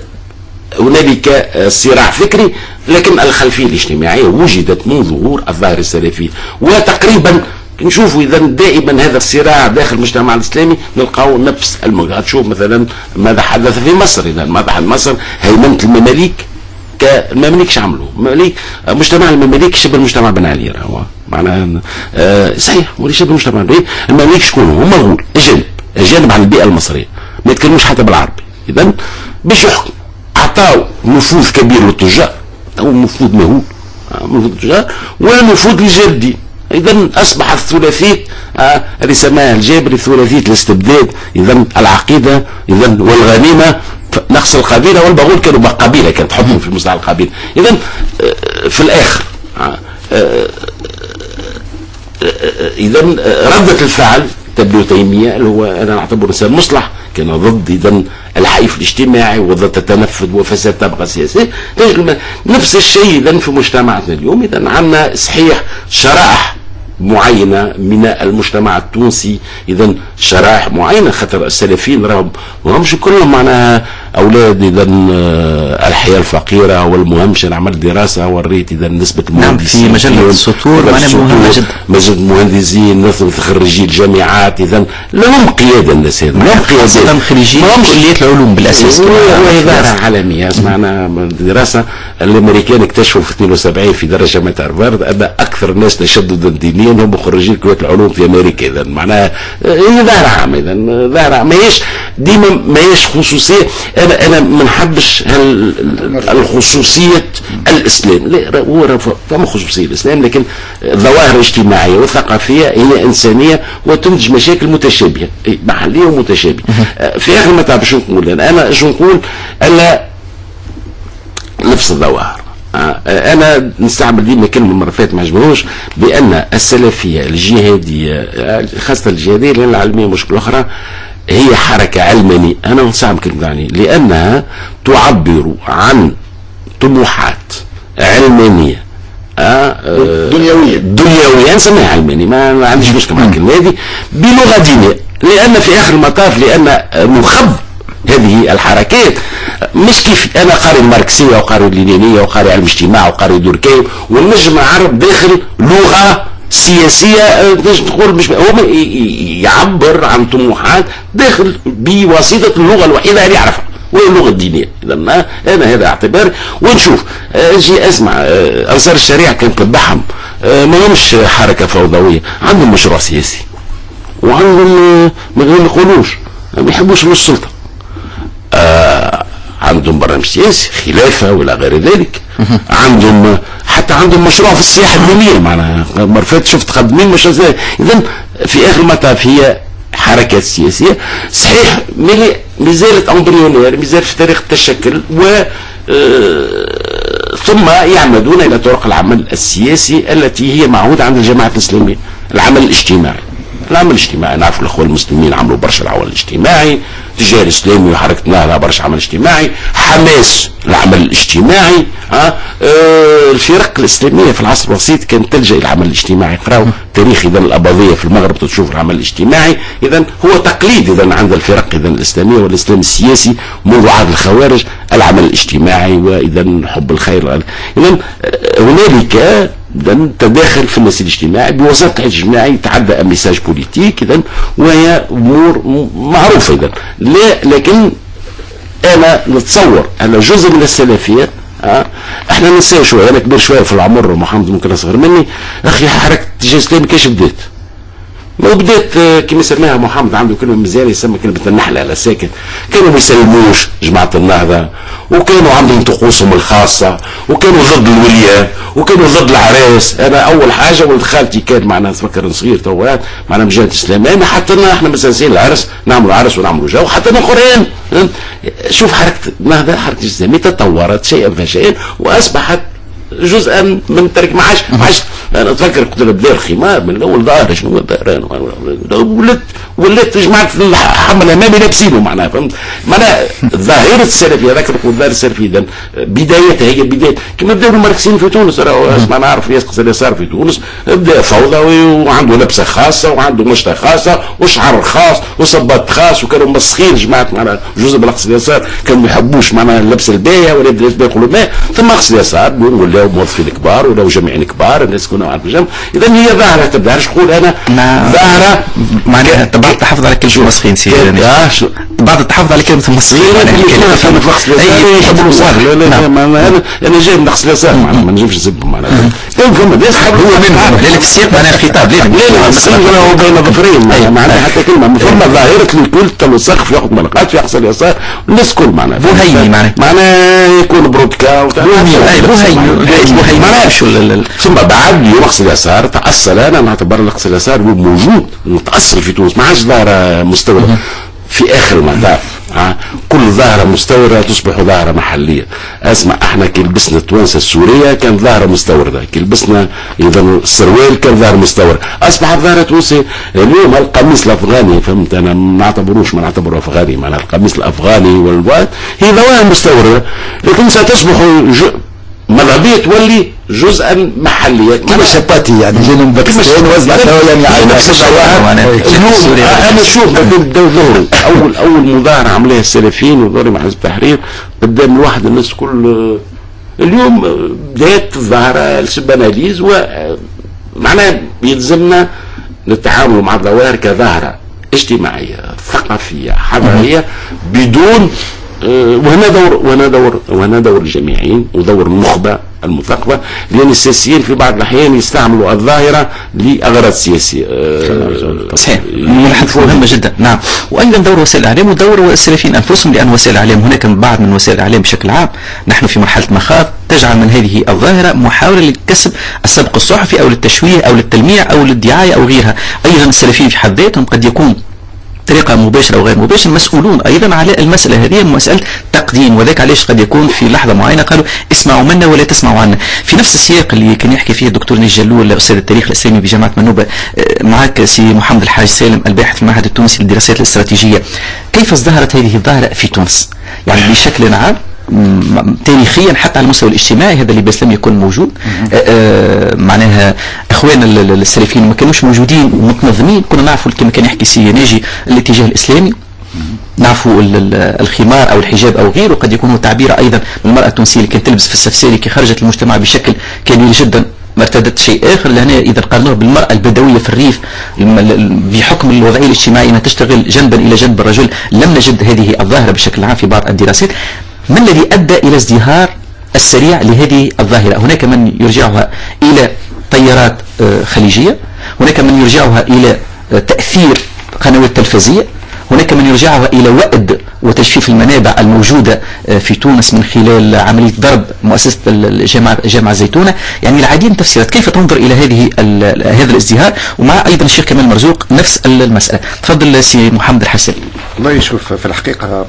هنالك آه، صراع فكري لكن الخلفية الاجتماعية وجدت من ظهور الظاهر السلفي. وتقريبا نشوفوا اذا دائما هذا الصراع داخل المجتمع الإسلامي نلقاو نفس الموجة تشوف مثلا ماذا حدث في مصر. اذا ماذا حدث مصر هيمنة المماليك كالمماليك شو عملوا؟ المماليك مجتمع المماليك شبه المجتمع بن علي هو معناها آه صحيح ولي شبه المجتمع بن المماليك شكون؟ هم مغول أجانب أجانب على البيئة المصرية. ما يتكلموش حتى بالعربي. اذا باش يحكم. اعطاو نفوذ كبير للتجار. أو نفوذ مهول. نفوذ التجار ونفوذ للجادين إذا أصبح الثلاثيه آه اللي سماها الجابري ثلاثيه الاستبداد. إذا العقيدة إذا والغنيمة. نقص القبيلة والبغول كانوا قبيلة كانت تحطهم في مصطلح القبيلة. إذا آه في الآخر آه, آه، إذا ردة الفعل. تبدو تيمية اللي هو أنا أعتبره إنسان مصلح كان ضد اذا الحيف الاجتماعي وضد التنفذ وفساد الطبقه السياسيه نفس الشيء اذا في مجتمعاتنا اليوم اذا عندنا صحيح شرائح. معينة من المجتمع التونسي. إذا شرائح معينة خاطر السلفيين راهم وهمش كلهم معناها أولاد. إذا آه، الحياة الفقيرة والمهمشة عمل دراسة وريت إذا نسبة نعم في مجلة السطور معناها مهمة جدا. مجلة المهندسين خريجي الجامعات. إذا لهم قيادة الناس هذا لهم قيادة. خريجي كليات العلوم بالأساس وإدارة عالمية. اسمعنا دراسة. الأمريكان اكتشفوا في 72 في درجة جامعة هارفارد أن أكثر الناس تشددا دينيا الاثنين هم خريجين كليات العلوم في أمريكا اذا معناها هي ظاهره عامه اذا ظاهره ما هيش ديما ما هيش خصوصية. أنا أنا ما نحبش الخصوصية الإسلام. لا هو فما خصوصية الإسلام لكن الظواهر الاجتماعيه والثقافيه هي إنسانية وتنتج مشاكل متشابهة. محلية ومتشابهة. في آخر المطاف شو نقول أنا شو نقول ألا نفس الظواهر. آه، أنا نستعمل ديما كلمه المرة فاتت ما عجبوش بأن السلفية الجهادية آه، خاصة الجهادية لأن العلمية مشكلة أخرى هي حركة علمانية. أنا نستعمل كلمة يعني لأنها تعبر عن طموحات علمانية. آه دنيوية. دنيوية نسميها علماني ما عنديش مشكلة مع الكلمة هذه. بلغة دينية. لأن في آخر المطاف لأن مخب هذه الحركات. مش كيف أنا قاري الماركسيه وقاري اللينينيه وقاري علم الاجتماع وقاري دوركايم والنجم نعرف داخل لغة سياسية تنجم تقول مش هو يعبر عن طموحات داخل بواسطة اللغة الوحيدة اللي يعرفها وهي اللغة الدينية. اذا أنا هذا اعتبار ونشوف أجي أسمع آه، أنصار الشريعة كانت آه، ما همش حركة فوضوية. عندهم مشروع سياسي وعندهم آه، ما يقولوش ما يحبوش السلطة. آه عندهم برنامج سياسي خلافة ولا غير ذلك. عندهم حتى عندهم مشروع في السياحة الدينية. معناها مرفات شفت خدمين مش اذا في آخر المطاف هي حركات سياسية. صحيح ما زالت امبريونير ما زالت في تاريخ التشكل و آه، ثم يعمدون إلى طرق العمل السياسي التي هي معهودة عند الجماعة الإسلامية العمل الاجتماعي. العمل الاجتماعي نعرف الأخوة المسلمين عملوا برشا العمل الاجتماعي. الاتجاه الإسلامي وحركه نهضه برشا عمل اجتماعي. حماس العمل الاجتماعي ها آه الفرق الإسلامية في العصر الوسيط كانت تلجأ إلى العمل الاجتماعي. قراو تاريخ اذا الأباضية في المغرب تشوف العمل الاجتماعي. اذا هو تقليد اذا عند الفرق اذا الإسلامية والإسلام السياسي منذ عهد الخوارج. العمل الاجتماعي واذا حب الخير. اذا آه، هنالك اذا تداخل في النسيج الاجتماعي بوساطه الاجتماعي يتعدى message politique اذا وهي أمور معروفة اذا لا لكن أنا نتصور أن جزء من السلفية ها إحنا ننسى شوية أنا كبير شوية في العمر ومحمد ممكن أصغر مني. أخي حركة الاتجاه الاسلامي كيش بدات. ما بدات آه، كما سماها محمد عنده كلمة مزيانة يسمى كلمة النحلة على ساكن. كانوا ما يسلموش جماعة النهضه وكانوا عندهم طقوسهم الخاصة وكانوا ضد الولية وكانوا ضد العراس. أنا أول حاجة ولد خالتي كان معنا نتفكر صغير توات معنا من جهة الاسلاميه ما حتى إحنا مسانسين العرس نعملوا عرس ونعملوا جو حتى قرآن. شوف حركة النهضه حركة الاسلاميه تطورت شيئا فشيئا وأصبحت جزءا من ترك ما عادش ما عادش أنا أتذكر كنت بدير الخمار من الأول ظاهر شنو ظاهر ولدت ولدت جماعة الحمل الامامي لابسينه معناها فهمت؟ معناها ظاهرة السلفيه هذاك نقول ظاهره السلفيه اذا بدايتها هي بدايه كما بداوا الماركسيين في تونس اسمع نعرف يسقس اللي صار في تونس بدأ فوضوي وعنده لبسة خاصة وعنده مشطه خاصة وشعر خاص وصبات خاص وكانوا مسخين جماعة معناها جزء من الأقصى اليسار كانوا ما يحبوش معناها اللبس الباهيه ولا يقولوا ما ثم اقصى اليسار ولاو موظفين كبار ولاو جامعين كبار الناس كنا عارف الجامعة إذا هي ظاهرة تبدأ نقول أنا. ظاهرة. معناها بعض التحفظ على كلمه مسخين سي بعض التحفظ على كلمه مسخين أنا أنا جاي من اقصى اليسار معناها ما نجمش نسبهم معناها فما ناس هو منهم لا في السياق معناها الخطاب لا لا مسخين هو بين ظفرين معناها حتى كلمه فما ظاهره الكل تلو سقف ياخذ ملقات في اقصى اليسار الناس كل معناها بوهيمي معناها معناها يكون برودكا بوهيمي بوهيمي ثم بعد يوم اقصى اليسار تاصل أنا نعتبر الاقصى اليسار موجود متاصل في تونس ما عادش ظاهره مستورده في آخر المطاف. كل ظاهرة مستوردة تصبح ظاهرة محلية. أسمع إحنا كي لبسنا التوانسة السورية كان ظاهرة مستوردة. كي لبسنا إذا السروال كان ظاهرة مستوردة. أصبحت ظاهرة تونسية اليوم القميص الأفغاني فهمت؟ أنا ما نعتبروش ما نعتبره أفغاني معناها القميص الأفغاني والوقت هي ظواهر مستوردة. لكن ستصبح مذهبية تولي جزءا محليا كما شباتي يعني جنوب باكستان وزن يعني على أنا شوف ظهروا اول أول مظاهره عملها السلفيين وظهروا مع حزب التحرير. قدام الواحد الناس كل اليوم بدايه الظاهره السباناليز و معناها يلزمنا نتعامل مع الظواهر كظاهرة اجتماعية ثقافية حضارية بدون وهنا دور وهنا دور وهنا دور الجامعين ودور النخبة المثقفة لأن السياسيين في بعض الأحيان يستعملوا الظاهرة لأغراض سياسية. صحيح. ملاحظه مهمة جدا. نعم. وأيضا دور وسائل الإعلام ودور السلفيين أنفسهم لأن وسائل الإعلام هناك بعض من وسائل الإعلام بشكل عام. نحن في مرحلة مخاض تجعل من هذه الظاهرة محاولة لكسب السبق الصحفي أو للتشويه أو للتلميع أو للدعاية أو غيرها. أيضا السلفيين في حد ذاتهم قد يكون بطريقه مباشرة أو غير مباشرة مسؤولون أيضا على المسألة هذه مسألة تقديم وذلك علاش قد يكون في لحظة معينة قالوا اسمعوا منا ولا تسمعوا عنا. في نفس السياق اللي كان يحكي فيه الدكتور نجي جلول أستاذ التاريخ الإسلامي بجامعة منوبة معك سي محمد الحاج سالم الباحث في المعهد التونسي للدراسات الاستراتيجية. كيف ازدهرت هذه الظاهرة في تونس؟ يعني بشكل عام تاريخيا حتى على المستوى الاجتماعي هذا اللي لم يكن موجود. آآ معناها اخواننا السلفيين ما كانوش موجودين ومتنظمين كنا نعرفوا كما كان يحكي سي ناجي الاتجاه الإسلامي. نعرفوا الخمار أو الحجاب أو غيره قد يكون تعبير أيضا من المرأة التونسية اللي كانت تلبس في السفساري كي خرجت المجتمع بشكل كبير جدا ما ارتدت شيء آخر. لهنا إذا قارنوه بالمرأة البدوية في الريف بحكم الوضعية الاجتماعية أنها تشتغل جنبا إلى جنب الرجل لم نجد هذه الظاهرة بشكل عام في بعض الدراسات. ما الذي أدى إلى ازدهار السريع لهذه الظاهرة؟ هناك من يرجعها إلى طيارات خليجية هناك من يرجعها إلى تأثير قنوات تلفزية هناك من يرجعها إلى وأد وتجفيف المنابع الموجودة في تونس من خلال عملية ضرب مؤسسة الجامعة جامعة زيتونة. يعني العديد من التفسيرات كيف تنظر إلى هذه هذا الازدهار؟ ومع أيضا الشيخ كمال مرزوق نفس المسألة. تفضل سي محمد الحسن. والله يشوف في الحقيقة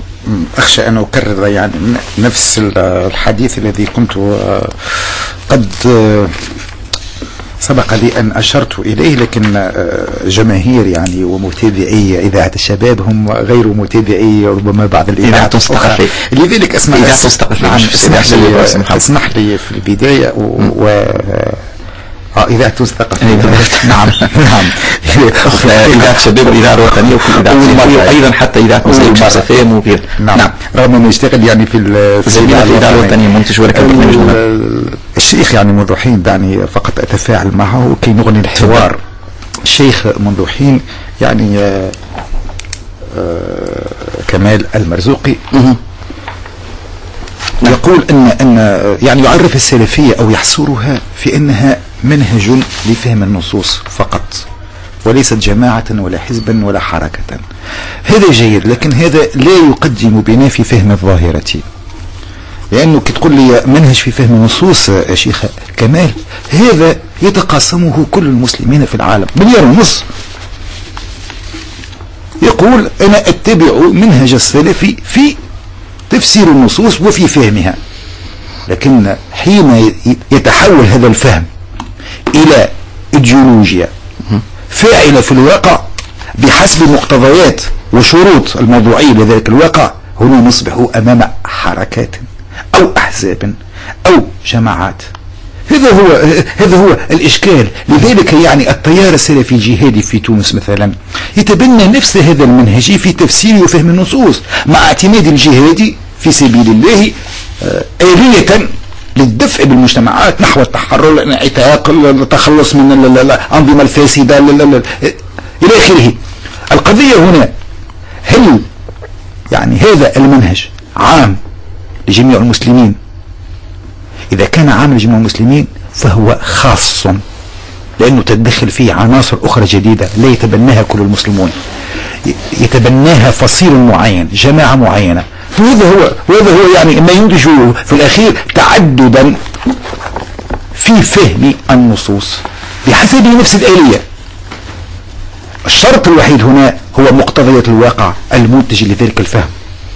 أخشى أن أكرر يعني نفس الحديث الذي كنت قد سبق لي أن أشرت إليه لكن جماهير يعني ومتابعي إذاعة الشباب هم غير متابعي ربما بعض الإذاعات الثقافية لذلك أسمح إذاعة نعم أسمح لي أسمح لي في البداية و, آه اذاعه تونس الثقافيه <laughs> نعم. نعم. اذاعه شباب والاذاعه الوطنيه وكل اذاعه وأيضا حتى اذاعه مسجد فام وغير نعم. رغم أنه يشتغل يعني في في الاذاعه الوطنيه منتج ولكن الشيخ يعني منذ حين دعني فقط أتفاعل معه كي نغني الحوار. الشيخ منذ حين يعني آآ آآ كمال المرزوقي. نعم. يقول إن إن يعني يعرف السلفية أو يحصرها في إنها منهج لفهم النصوص فقط وليست جماعة ولا حزبا ولا حركة. هذا جيد لكن هذا لا يقدم بنا في فهم الظاهرة. لأنه كي تقول لي منهج في فهم النصوص شيخ كمال هذا يتقاسمه كل المسلمين في العالم مليار ونص. يقول أنا أتبع منهج السلفي في تفسير النصوص وفي فهمها لكن حين يتحول هذا الفهم إلى إيديولوجيا. فاعلة في الواقع بحسب مقتضيات وشروط الموضوعية لذلك الواقع هنا نصبح أمام حركات أو أحزاب أو جماعات. هذا هو هذا هو الإشكال. لذلك يعني التيار السلفي الجهادي في تونس مثلا يتبنى نفس هذا المنهج في تفسير وفهم النصوص مع اعتماد الجهاد في سبيل الله آه، آلية للدفع بالمجتمعات نحو التحرر الانعتاق التخلص من الأنظمة الفاسدة إلى آخره. القضية هنا هل يعني هذا المنهج عام لجميع المسلمين؟ إذا كان عام لجميع المسلمين فهو خاص لأنه تدخل فيه عناصر أخرى جديدة لا يتبناها كل المسلمون. يتبناها فصيل معين جماعة معينة. وهذا هو وهذا هو يعني ما ينتج في الأخير تعددا في فهم النصوص بحسب نفس الآلية. الشرط الوحيد هنا هو مقتضيات الواقع المنتج لذلك الفهم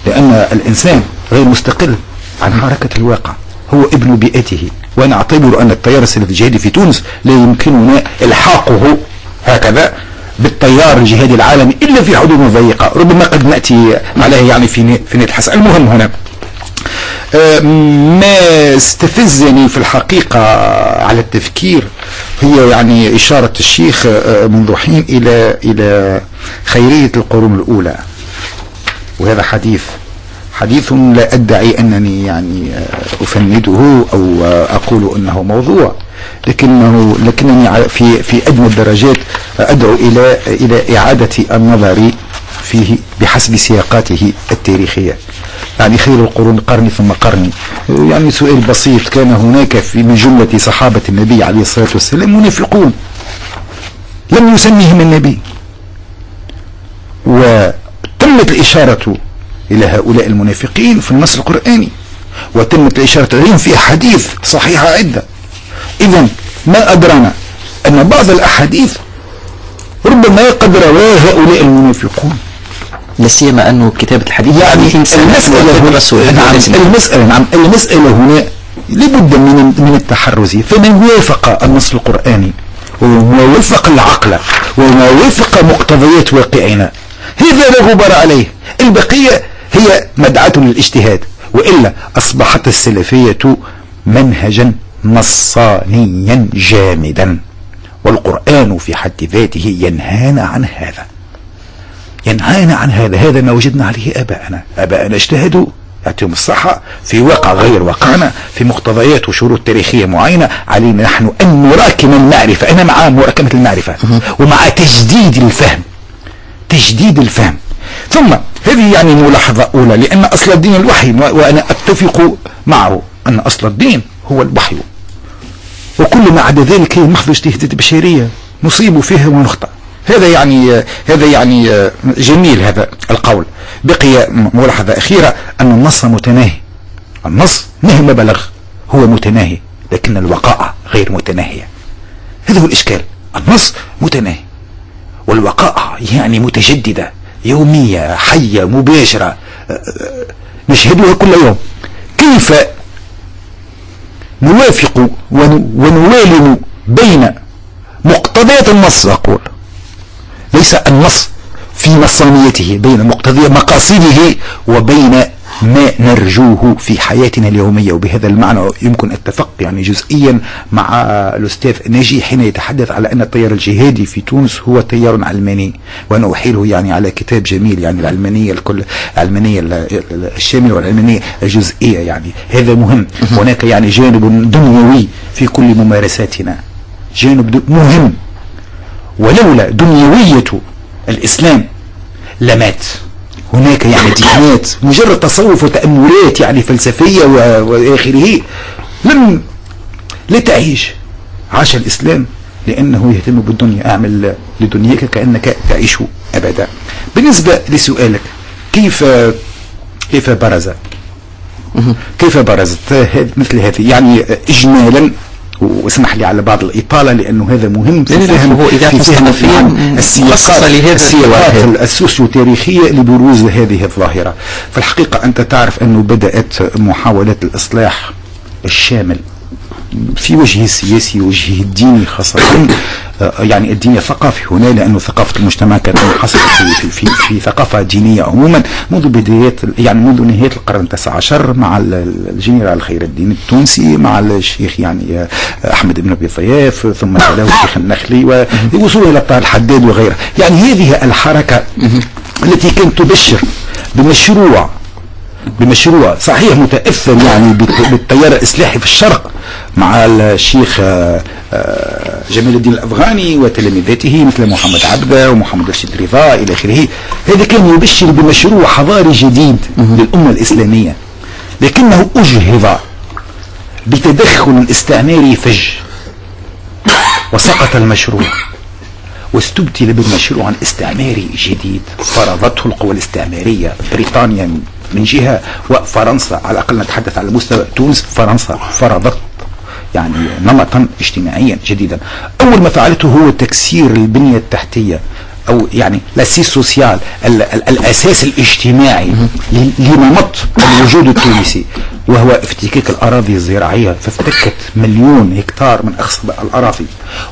لأن الإنسان غير مستقل عن حركة الواقع هو ابن بيئته. وأنا أعتبر أن التيار السلفي الجهادي في تونس لا يمكننا إلحاقه هكذا. بالتيار الجهادي العالمي إلا في حدود ضيقة ربما قد نأتي عليه يعني في في الحسن المهم هنا ما استفزني في الحقيقة على التفكير هي يعني إشارة الشيخ منذ حين إلى إلى خيرية القرون الأولى. وهذا حديث حديث لا أدعي أنني يعني أفنده أو أقول أنه موضوع. لكنه لكنني في في أدنى الدرجات أدعو إلى إلى إعادة النظر فيه بحسب سياقاته التاريخية. يعني خير القرون قرني ثم قرني يعني سؤال بسيط. كان هناك في من جملة صحابة النبي عليه الصلاة والسلام منافقون لم يسميهم النبي. وتمت الإشارة إلى هؤلاء المنافقين في النص القرآني. وتمت الإشارة إليهم في أحاديث صحيحة عدة. إذا ما أدرانا أن بعض الأحاديث ربما قد رواه هؤلاء المنافقون. لا سيما أنه كتابة الحديث يعني المسألة هنا نعم المساله نعم المسألة هنا لابد من من التحرز. فمن وافق النص القرآني وما وفق العقل وما وفق مقتضيات واقعنا. هذا لا غبار عليه. البقية هي مدعاة للاجتهاد وإلا أصبحت السلفية منهجا نصانيا جامدا والقرآن في حد ذاته ينهانا عن هذا. ينهانا عن هذا هذا ما وجدنا عليه أباءنا. أباءنا اجتهدوا يعطيهم الصحة في واقع غير واقعنا في مقتضيات وشروط تاريخية معينة. علينا نحن أن نراكم المعرفة أنا مع مراكمة المعرفة ومع تجديد الفهم. تجديد الفهم. ثم هذه يعني ملاحظة أولى لأن أصل الدين الوحي وأنا أتفق معه أن أصل الدين هو الوحي. وكل ما عدا ذلك هي محض اجتهادات البشرية نصيب فيها ونخطأ. هذا يعني هذا يعني جميل هذا القول. بقي ملاحظة أخيرة أن النص متناهي. النص مهما بلغ هو متناهي لكن الوقائع غير متناهية هذا هو الإشكال. النص متناهي. والوقائع يعني متجددة يومية حية مباشرة. نشهدها كل يوم. كيف نوافق ونوالم بين مقتضيات النص أقول. ليس النص في نصانيته بين مقتضي مقاصده وبين ما نرجوه في حياتنا اليومية وبهذا المعنى يمكن اتفق يعني جزئيا مع الأستاذ ناجي حين يتحدث على أن التيار الجهادي في تونس هو تيار علماني وأنا أحيله يعني على كتاب جميل يعني العلمانية الكل العلمانية الشاملة والعلمانية الجزئية يعني. هذا مهم. هناك يعني جانب دنيوي في كل ممارساتنا. جانب مهم. ولولا دنيوية الإسلام لمات. هناك يعني ديانات مجرد تصوف وتأملات يعني فلسفية وآخره لم لا تعيش عاش الإسلام لأنه يهتم بالدنيا. أعمل لدنياك كأنك تعيش أبدا. بالنسبة لسؤالك كيف كيف برز؟ كيف برزت؟ مثل هذه يعني إجمالا واسمح لي على بعض الإطالة لأنه هذا مهم في فهم هو إذا في فهم السياقات السياقات السوسيو تاريخية لبروز هذه الظاهرة. في الحقيقة أنت تعرف أنه بدأت محاولات الإصلاح الشامل في وجهه السياسي وجهه الديني خاصة آه، يعني الديني الثقافي هنا لأنه ثقافة المجتمع كانت منحصرة في, في, في, في ثقافة دينية عموما منذ بدايات يعني منذ نهاية القرن التاسع عشر مع الجنرال خير الدين التونسي مع الشيخ يعني آه، أحمد بن أبي ضياف ثم تلاه <coughs> الشيخ النخلي ووصوله إلى طه الحداد وغيره. يعني هذه الحركة التي كانت تبشر بمشروع بمشروع صحيح متأثر يعني بالتيار الإصلاحي في الشرق مع الشيخ آه، آه، جمال الدين الأفغاني وتلاميذته مثل محمد عبده ومحمد رشيد رضا إلى آخره. هذا كان يبشر بمشروع حضاري جديد للأمة الإسلامية لكنه أجهض بتدخل الاستعماري فج وسقط المشروع واستبدل بمشروع استعماري جديد. فرضته القوى الاستعمارية بريطانيا من جهة وفرنسا على الأقل نتحدث على مستوى تونس فرنسا فرضت يعني نمطا اجتماعيا جديدا. أول ما فعلته هو تكسير البنية التحتية أو يعني لاسي سوسيال الأساس الاجتماعي لنمط الوجود التونسي وهو افتكاك الأراضي الزراعية. فافتكت مليون هكتار من اخصب الأراضي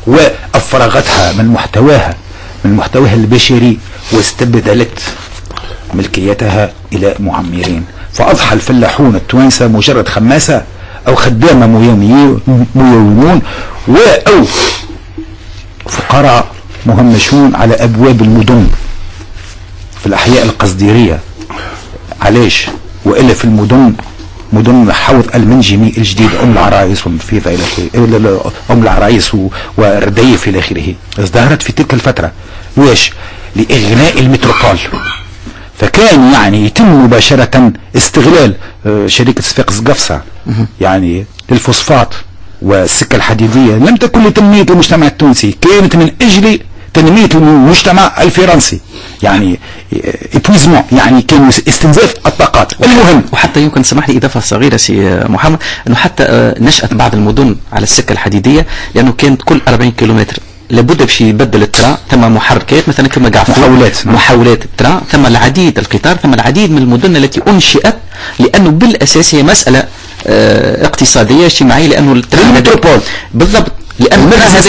وأفرغتها من محتواها من محتواها البشري واستبدلت ملكيتها إلى معمرين. فأضحى الفلاحون التوانسة مجرد خماسة أو خدامة ميومون أو فقراء مهمشون على أبواب المدن. في الأحياء القصديرية. علاش؟ وإلا في المدن مدن حوض المنجمي الجديد أم العرايس والمفيدة إلى أم العرايس ورديف إلى آخره. ازدهرت في تلك الفترة. ليش؟ لإغناء المتروبول. فكان يعني يتم مباشرة استغلال آه، شركة صفاق القفصة يعني للفوسفات والسكة الحديدية. لم تكن لتنمية المجتمع التونسي كانت من أجل تنمية المجتمع الفرنسي. يعني épuisement آه، يعني كان استنزاف الطاقات. المهم. وحتى يمكن سمح لي إضافة صغيرة سي محمد إنه حتى آه، نشأت بعض المدن على السكة الحديدية لأنه كانت كل 40 كيلومتر لابد باش يبدل ال train ثم محركات مثلا كما قاع محاولات محاولات ال train ثم العديد القطار ثم العديد من المدن التي أنشئت لأنه بالأساس هي مسألة آه اقتصادية اجتماعية لأنه ال train بالضبط. لأن هذا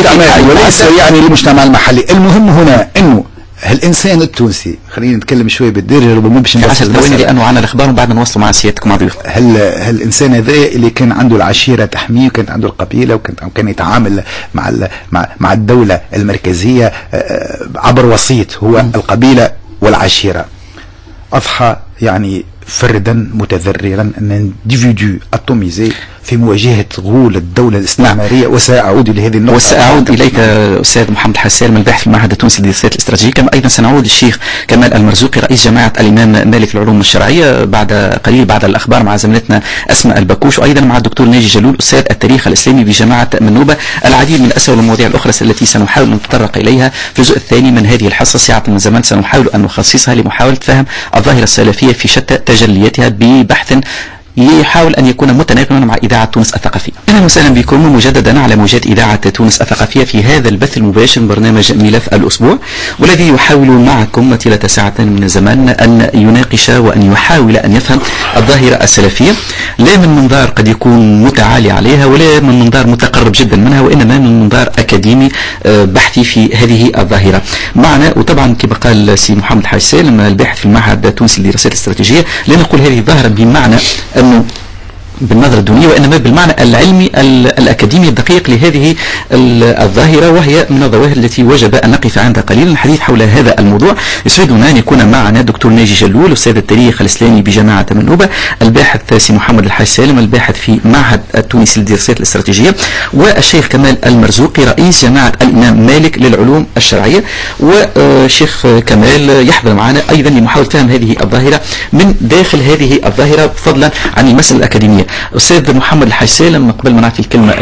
وليس يعني للمجتمع المحلي. المهم هنا أنه الانسان التونسي خلينا نتكلم شوي بالدارجه ربما باش في 10 ثواني لأنه عندنا الأخبار وبعد نوصلوا مع سيادتكم مع ضيوف هل هل الانسان هذا اللي كان عنده العشيرة تحميه وكانت عنده القبيلة وكان كان يتعامل مع مع مع الدولة المركزية آه، آه، عبر وسيط هو القبيلة والعشيرة. أضحى يعني فردا متذررا un individu atomisé في مواجهة غول الدولة الاستعمارية وسأعود إلى هذه النقطة. وسأعود إليك أستاذ محمد حسان من الباحث في المعهد التونسي للدراسات الاستراتيجية. كما أيضا سنعود للشيخ كمال المرزوقي رئيس جماعة الإمام مالك العلوم الشرعية بعد قليل بعد الأخبار مع زميلتنا أسماء البكوش وأيضا مع الدكتور ناجي جلول أستاذ التاريخ الإسلامي بجماعة منوبة العديد من الأسئلة والمواضيع الأخرى التي سنحاول أن نتطرق إليها. في الجزء الثاني من هذه الحصة ساعة من زمان سنحاول أن نخصصها لمحاولة فهم الظاهرة السلفية في شتى تجلياتها ببحث يحاول أن يكون متناغما مع إذاعة تونس الثقافية. أهلا وسهلا بكم مجددا على موجات إذاعة تونس الثقافية في هذا البث المباشر من برنامج ملف الأسبوع والذي يحاول معكم طيلة ساعة من الزمان أن يناقش وأن يحاول أن يفهم الظاهرة السلفية. لا من منظار قد يكون متعالي عليها ولا من منظار متقرب جدا منها وإنما من منظار أكاديمي آه، بحثي في هذه الظاهرة. معنا وطبعا كما قال سي محمد حاج سالم الباحث في المعهد التونسي للدراسات الاستراتيجية لا نقول هذه الظاهرة بمعنى أنه بالنظرة الدونية وإنما بالمعنى العلمي الأكاديمي الدقيق لهذه الظاهرة وهي من الظواهر التي وجب أن نقف عندها قليلا الحديث حول هذا الموضوع. يسعدنا أن يكون معنا دكتور ناجي جلول أستاذ التاريخ الإسلامي بجامعة منوبة الباحث سي محمد الحاج سالم الباحث في معهد التونسي للدراسات الاستراتيجية والشيخ كمال المرزوقي رئيس جامعة الإمام مالك للعلوم الشرعية وشيخ كمال يحضر معنا أيضا لمحاولة فهم هذه الظاهرة من داخل هذه الظاهرة فضلا عن المسألة الأكاديمية. أستاذ محمد الحاج سالم قبل ما نعطي الكلمة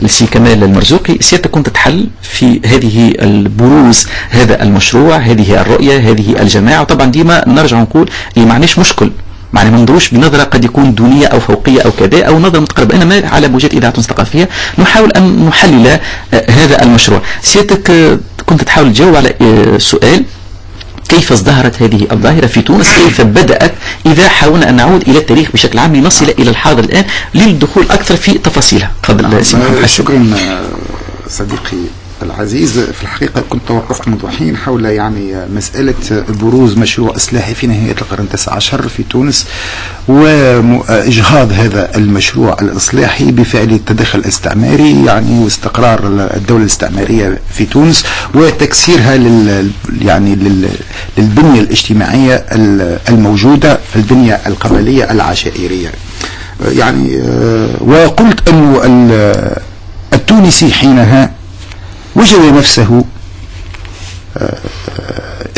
لسي كمال المرزوقي سيادتك كنت تحل في هذه البروز هذا المشروع هذه الرؤية هذه الجماعة. طبعا ديما نرجع نقول اللي معناش مشكل. معنى ما ننظروش بنظرة قد يكون دونية أو فوقية أو كذا أو نظرة متقربة إنما على موجات إذاعة ثقافية نحاول أن نحلل آه، هذا المشروع. سيادتك آه، كنت تحاول تجاوب على آه، سؤال. كيف ازدهرت هذه الظاهرة في تونس؟ كيف بدأت؟ إذا حاولنا أن نعود إلى التاريخ بشكل عام لنصل إلى الحاضر الآن للدخول أكثر في تفاصيلها. تفضل نعم. شكرا صديقي. العزيز في الحقيقة كنت توقفت منذ حين حول يعني مسألة بروز مشروع إصلاحي في نهاية القرن التاسع عشر في تونس وإجهاض هذا المشروع الإصلاحي بفعل التدخل الاستعماري يعني واستقرار الدولة الاستعمارية في تونس وتكسيرها لل يعني للبنية الاجتماعية الموجودة البنية القبلية العشائرية. يعني وقلت أن التونسي حينها وجد نفسه آه،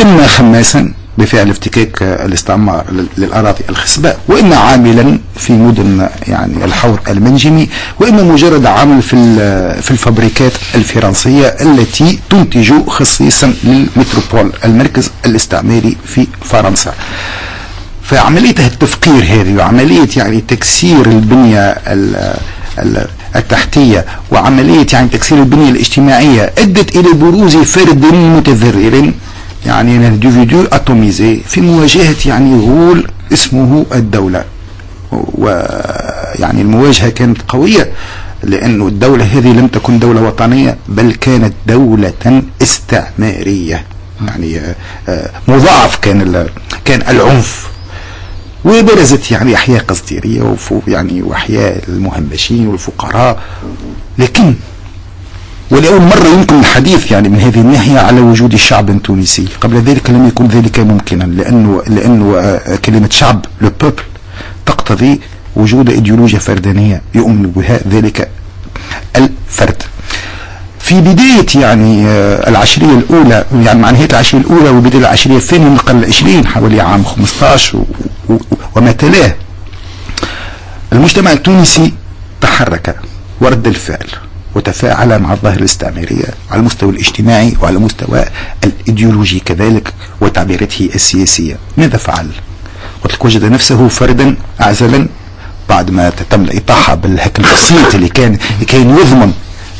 إما خماسا بفعل افتكاك الاستعمار للأراضي الخصبة وإما عاملا في مدن يعني الحور المنجمي وإما مجرد عامل في في الفابريكات الفرنسية التي تنتج خصيصا لل métropole المركز الاستعماري في فرنسا. فعملية التفقير هذه وعملية يعني تكسير البنية التحتية وعملية يعني تكسير البنية الاجتماعية أدت إلى بروز فرد متذرر يعني individu atomisé في مواجهة يعني غول اسمه الدولة. ويعني المواجهة كانت قوية لأن الدولة هذه لم تكن دولة وطنية بل كانت دولة استعمارية. يعني آه، آه، مضاعف كان كان العنف. وبرزت يعني أحياء قصديرية يعني وأحياء المهمشين والفقراء. لكن ولأول مرة يمكن الحديث يعني من هذه الناحية على وجود الشعب التونسي. قبل ذلك لم يكن ذلك ممكنا لأنه, لأنه كلمة شعب لو بوبل تقتضي وجود إيديولوجيا فردانية يؤمن بها. ذلك الفرد. في بداية يعني آه، العشرية الأولى يعني مع نهاية العشرية الأولى وبداية العشرية الثانية من القرن العشرين حوالي عام 15 وما تلاه المجتمع التونسي تحرك ورد الفعل وتفاعل مع الظاهرة الاستعمارية على المستوى الاجتماعي وعلى المستوى الإيديولوجي كذلك وتعبيراته السياسية ماذا فعل؟ قلت وجد نفسه فردا أعزلا بعد ما تم الإطاحة بالهكم البسيط اللي كان كان يضمن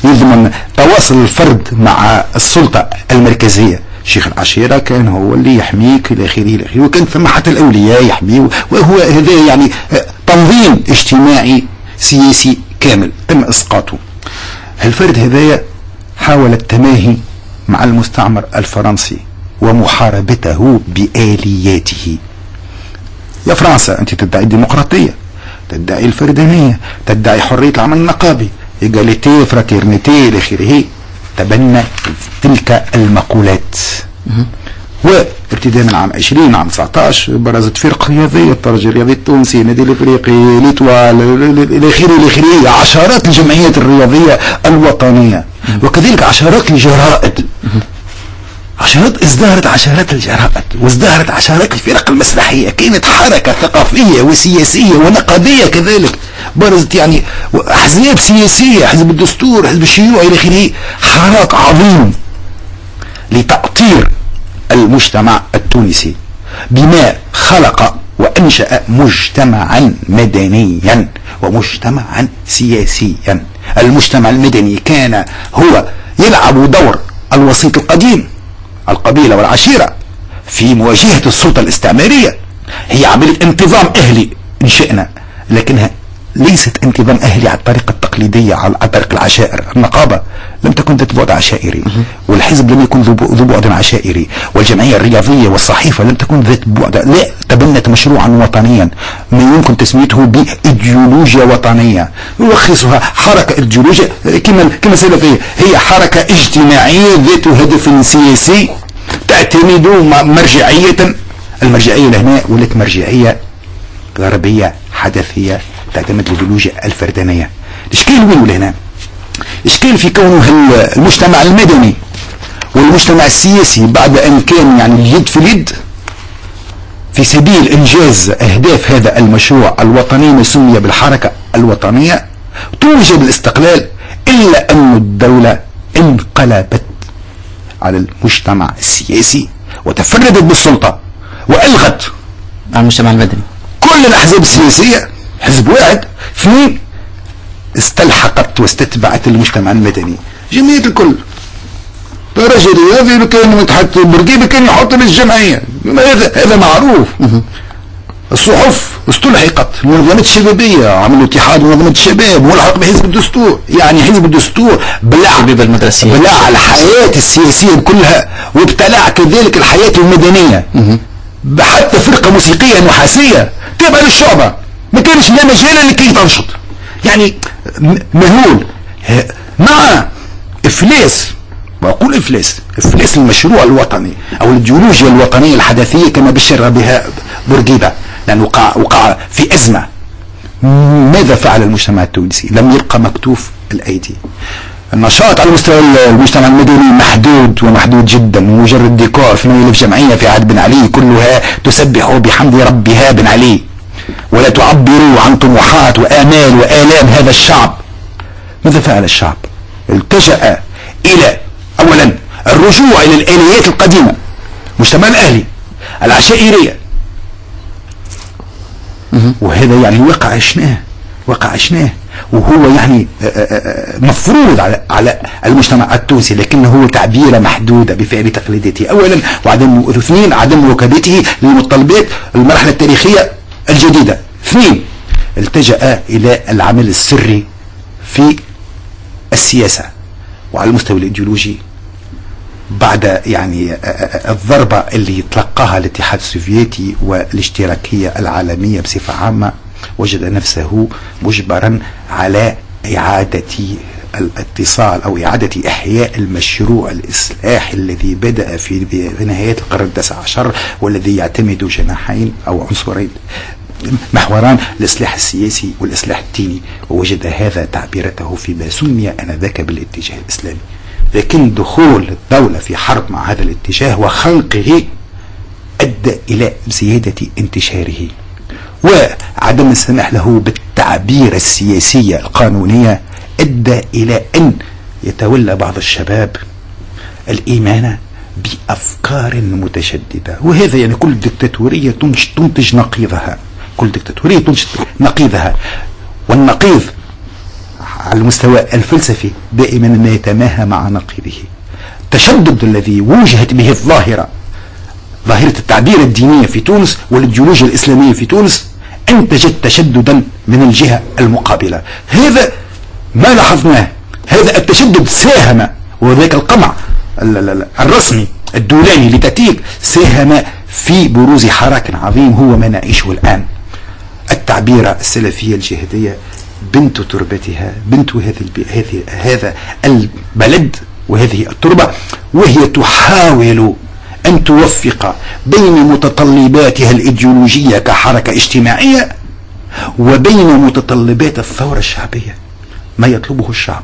يضمن تواصل الفرد مع السلطة المركزية. شيخ العشيرة كان هو اللي يحميك إلى آخره إلى آخره. وكان ثم حتى الأولياء يحميه. وهو هذا يعني تنظيم اجتماعي سياسي كامل. تم إسقاطه الفرد هذايا حاول التماهي مع المستعمر الفرنسي ومحاربته بآلياته. يا فرنسا أنت تدعي الديمقراطية تدعي الفردانية تدعي حرية العمل النقابي إيجاليتي فراتيرنيتي إلى آخره تبنى تلك المقولات وابتداء من عام 20 عام 19 برزت فرق رياضيه الترجي الرياضي التونسي نادي الافريقي ليتوال إلى اخره إلى اخره عشرات الجمعيات الرياضيه الوطنيه وكذلك عشرات الجرائد عشرات ازدهرت عشرات الجرائد وازدهرت عشرات الفرق المسرحية كانت حركة ثقافية وسياسية ونقابيه كذلك. برزت يعني أحزاب سياسية حزب الدستور حزب الشيوعي إلى آخره حراك عظيم لتأطير المجتمع التونسي بما خلق وأنشأ مجتمعا مدنيا ومجتمعا سياسيا. المجتمع المدني كان هو يلعب دور الوسيط القديم. القبيلة والعشيرة في مواجهة السلطة الإستعمارية. هي عملية انتظام أهلي إن شئنا لكنها ليست انتظام أهلي على الطريقة التقليدية على طريق العشائر. النقابة لم تكن ذات بعد عشائري والحزب لم يكن ذو بعد عشائري والجمعية الرياضية والصحيفة لم تكن ذات بعد. لا تبنت مشروعا وطنيا ما يمكن تسميته بإيديولوجيا وطنية. يلخصها حركة إيديولوجيا كما كما سلفية هي حركة اجتماعية ذات هدف سياسي تعتمد مرجعية. المرجعية لهنا ولات مرجعية غربية حدثية تعتمد الإيديولوجيا الفردانية. الإشكال وين لهنا إشكال في كونه المجتمع المدني والمجتمع السياسي بعد أن كان يعني اليد في اليد في سبيل إنجاز أهداف هذا المشروع الوطني ما سمي بالحركة الوطنية توجد الاستقلال إلا أن الدولة انقلبت على المجتمع السياسي وتفردت بالسلطة وألغت على المجتمع المدني. كل الأحزاب السياسية. حزب واحد اثنين استلحقت واستتبعت المجتمع المدني. جمعية الكل. رجل رياضي لو كان متحط برقيبه كان يحط للجمعية. هذا هذا معروف. الصحف استلحقت المنظمات الشبابية عملوا اتحاد منظمات الشباب ملحق بحزب الدستور. يعني حزب الدستور بلع المدرسية بلع الحياة السياسية كلها وابتلع كذلك الحياة المدنية. حتى فرقة موسيقية نحاسية تابعه للشعبه ما كانش لا مجال لكي تنشط يعني مهول. مع إفلاس وأقول إفلاس إفلاس المشروع الوطني أو الإيديولوجيا الوطنية الحداثية كما بشر بها بورقيبة لأنه وقع, وقع في أزمة. ماذا فعل المجتمع التونسي؟ لم يبقى مكتوف الأيدي. النشاط على مستوى المجتمع المدني محدود ومحدود جدا مجرد ديكور في ألف جمعية في عهد بن علي كلها تسبح بحمد ربها بن علي. ولا تعبر عن طموحات وآمال وآلام هذا الشعب. ماذا فعل الشعب؟ التجأ إلى اولا الرجوع إلى الآليات القديمة مجتمع الأهلي العشائرية. وهذا يعني واقع عشناه واقع عشناه. وهو يعني آه، آه، آه، مفروض على على المجتمع التونسي لكنه تعبيره محدوده بفعل تقليداته. اولا وعدم اثنين عدم مواكبته لمتطلبات المرحلة التاريخية. الجديدة. اثنين التجأ إلى العمل السري في السياسة وعلى المستوى الإيديولوجي بعد يعني الضربة اللي تلقاها الاتحاد السوفيتي والاشتراكية العالمية بصفة عامة وجد نفسه مجبرا على إعادة الاتصال أو إعادة إحياء المشروع الإصلاحي الذي بدأ في نهاية القرن التاسع عشر والذي يعتمد جناحين أو عنصرين. محوران الإصلاح السياسي والإصلاح الديني ووجد هذا تعبيرته فيما سمي آنذاك بالاتجاه الإسلامي. لكن دخول الدولة في حرب مع هذا الاتجاه وخنقه أدى إلى زيادة انتشاره وعدم السماح له بالتعبير السياسية القانونية أدى إلى أن يتولى بعض الشباب الإيمان بأفكار متشددة وهذا يعني كل دكتاتورية تنتج نقيضها. كل دكتاتورية تنتج نقيضها. والنقيض على المستوى الفلسفي دائما ما يتماهى مع نقيضه. التشدد الذي وجهت به الظاهرة ظاهرة التعبير الدينية في تونس والإيديولوجيا الإسلامية في تونس أنتجت تشددا من الجهة المقابلة. هذا ما لاحظناه. هذا التشدد ساهم وذلك القمع الرسمي الدولاني لتتيك ساهم في بروز حراك عظيم هو ما نعيشه الآن. التعبير السلفية الجهادية بنت تربتها بنت هذه هذه هذا البلد وهذه التربة وهي تحاول أن توفق بين متطلباتها الإيديولوجية كحركة اجتماعية وبين متطلبات الثورة الشعبية. ما يطلبه الشعب.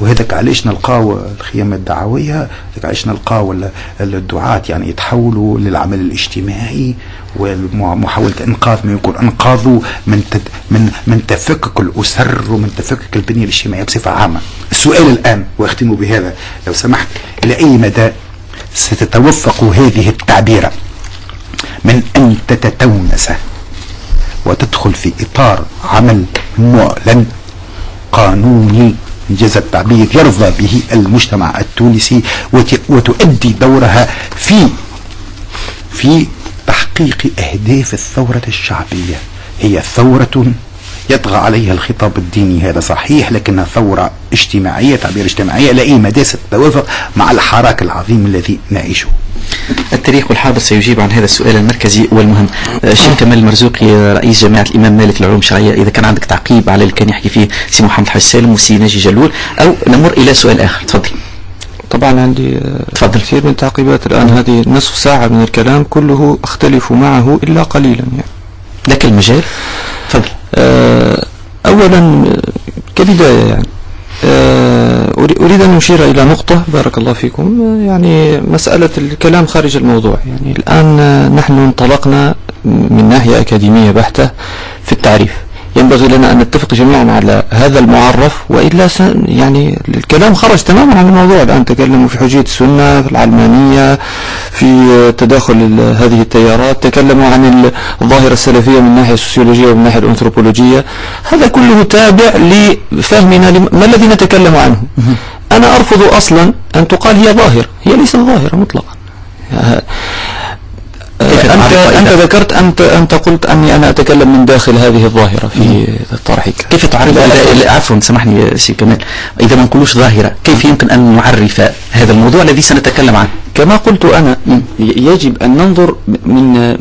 وهذاك علاش نلقاو الخيام الدعوية؟ هذاك علاش نلقاو الدعاة يعني يتحولوا للعمل الاجتماعي ومحاولة إنقاذ ما يكون انقاذوا من تد من من تفكك الأسر ومن تفكك البنية الاجتماعية بصفة عامة. السؤال الآن وأختم بهذا لو سمحت إلى أي مدى ستتوفق هذه التعبيرة؟ من أن تتتونس وتدخل في إطار عمل معلن قانوني انجاز التعبير يرضى به المجتمع التونسي وتؤدي دورها في في تحقيق أهداف الثورة الشعبية. هي ثورة يطغى عليها الخطاب الديني هذا صحيح لكنها ثورة اجتماعية تعبير اجتماعية إلى أي مدى ستتوافق مع الحراك العظيم الذي نعيشه. التاريخ والحاضر سيجيب عن هذا السؤال المركزي والمهم. الشيخ كمال المرزوقي رئيس جامعة الإمام مالك للعلوم الشرعية إذا كان عندك تعقيب على اللي كان يحكي فيه سي محمد حاج سالم وسي ناجي جلول أو نمر إلى سؤال آخر. تفضل. طبعا عندي آه، تفضل. كثير من التعقيبات الآن. هذه نصف ساعة من الكلام كله أختلف معه إلا قليلا يعني. لك المجال. آه، أولا آه، كبداية يعني. آه، أري- أريد أن أشير إلى نقطة بارك الله فيكم. آه، يعني مسألة الكلام خارج الموضوع. يعني الآن آه، نحن انطلقنا من ناحية أكاديمية بحتة في التعريف. ينبغي لنا أن نتفق جميعا على هذا المعرف وإلا. يعني الكلام خرج تماما عن الموضوع. الآن تكلموا في حجية السنة في العلمانية في تداخل هذه التيارات. تكلموا عن الظاهرة السلفية من الناحية السوسيولوجية ومن الناحية الأنثروبولوجية. هذا كله تابع لفهمنا ما الذي نتكلم عنه؟ أنا أرفض أصلا أن تقال هي ظاهرة. هي ليست ظاهرة مطلقا. أنت, أنت ذكرت أنت أنت قلت أني أنا أتكلم من داخل هذه الظاهرة في طرحك كيف تعرف عفوا سامحني سي كمال. إذا ما نقولوش ظاهرة كيف يمكن أن نعرف هذا الموضوع الذي سنتكلم عنه؟ كما قلت أنا يجب أن ننظر من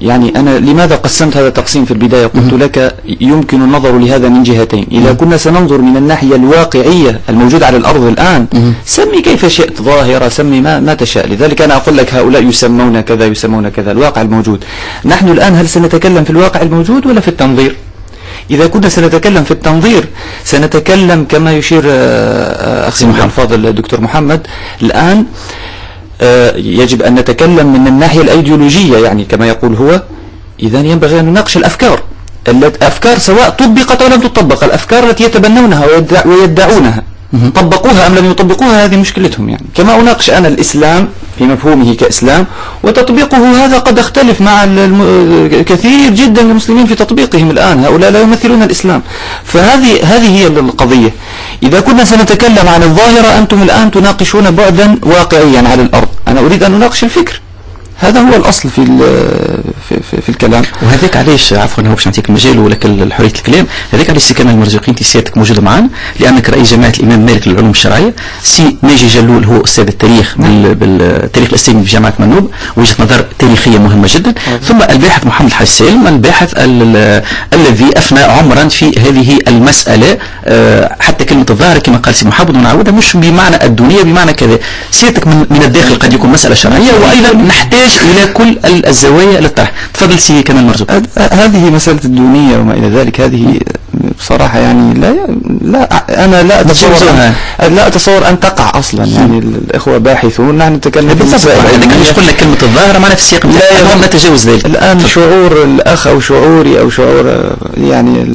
يعني أنا لماذا قسمت هذا التقسيم في البداية؟ قلت لك يمكن النظر لهذا من جهتين. إذا كنا سننظر من الناحية الواقعية الموجودة على الأرض الآن سمي كيف شئت ظاهرة سمي ما, ما تشاء. لذلك أنا أقول لك هؤلاء يسمون كذا يسمون كذا. الواقع الموجود. نحن الآن هل سنتكلم في الواقع الموجود ولا في التنظير؟ إذا كنا سنتكلم في التنظير سنتكلم كما يشير آه، آه، أخي محمد. الفاضل الدكتور محمد. الآن آه، يجب أن نتكلم من الناحية الأيديولوجية يعني كما يقول هو إذا ينبغي أن نناقش الأفكار. الأفكار سواء طبقت أو لم تطبق الأفكار التي يتبنونها ويدع- ويدعونها. طبقوها أم لم يطبقوها؟ هذه مشكلتهم يعني. كما أناقش أنا الإسلام في مفهومه كإسلام وتطبيقه هذا قد اختلف مع كثير جدا من المسلمين في تطبيقهم الآن. هؤلاء لا يمثلون الإسلام. فهذه هذه هي القضية. إذا كنا سنتكلم عن الظاهرة أنتم الآن تناقشون بعدا واقعيا على الأرض. أنا أريد أن أناقش الفكر. هذا هو الأصل في في, في, في الكلام. وهذاك علاش عفوا هو باش نعطيك المجال ولك حريه الكلام. هذاك علاش سي كمال المرزوقي انت سيادتك موجوده معنا لأنك رئيس جامعه الإمام مالك للعلوم الشرعية سي ناجي جلول هو أستاذ التاريخ بال- بالتاريخ الاسلامي في جامعة منوب وجهة نظر تاريخية مهمة جدا. ثم الباحث محمد حاج سالم الباحث ال- ال- الذي أفنى عمرا في هذه المسألة آه، حتى كلمة الظاهر كما قال سي محمد ونعودها مش بمعنى الدنيا بمعنى كذا. سيادتك من, من الداخل قد يكون مسألة شرعية وأيضا نحتاج إلى كل ال- الزوايا للطرح تفضل سي كمال مرزوق هذ- هذه مسألة الدونية وما إلى ذلك هذه بصراحة يعني لا لا أنا لا أتصور. أن لا أتصور أن تقع أصلا يعني الإخوة باحثون نحن نتكلم علمية. مش قلنا كلمة الظاهرة معنا في السياق لا لا نتجاوز ذلك. الآن شعور الأخ أو شعوري أو شعور يعني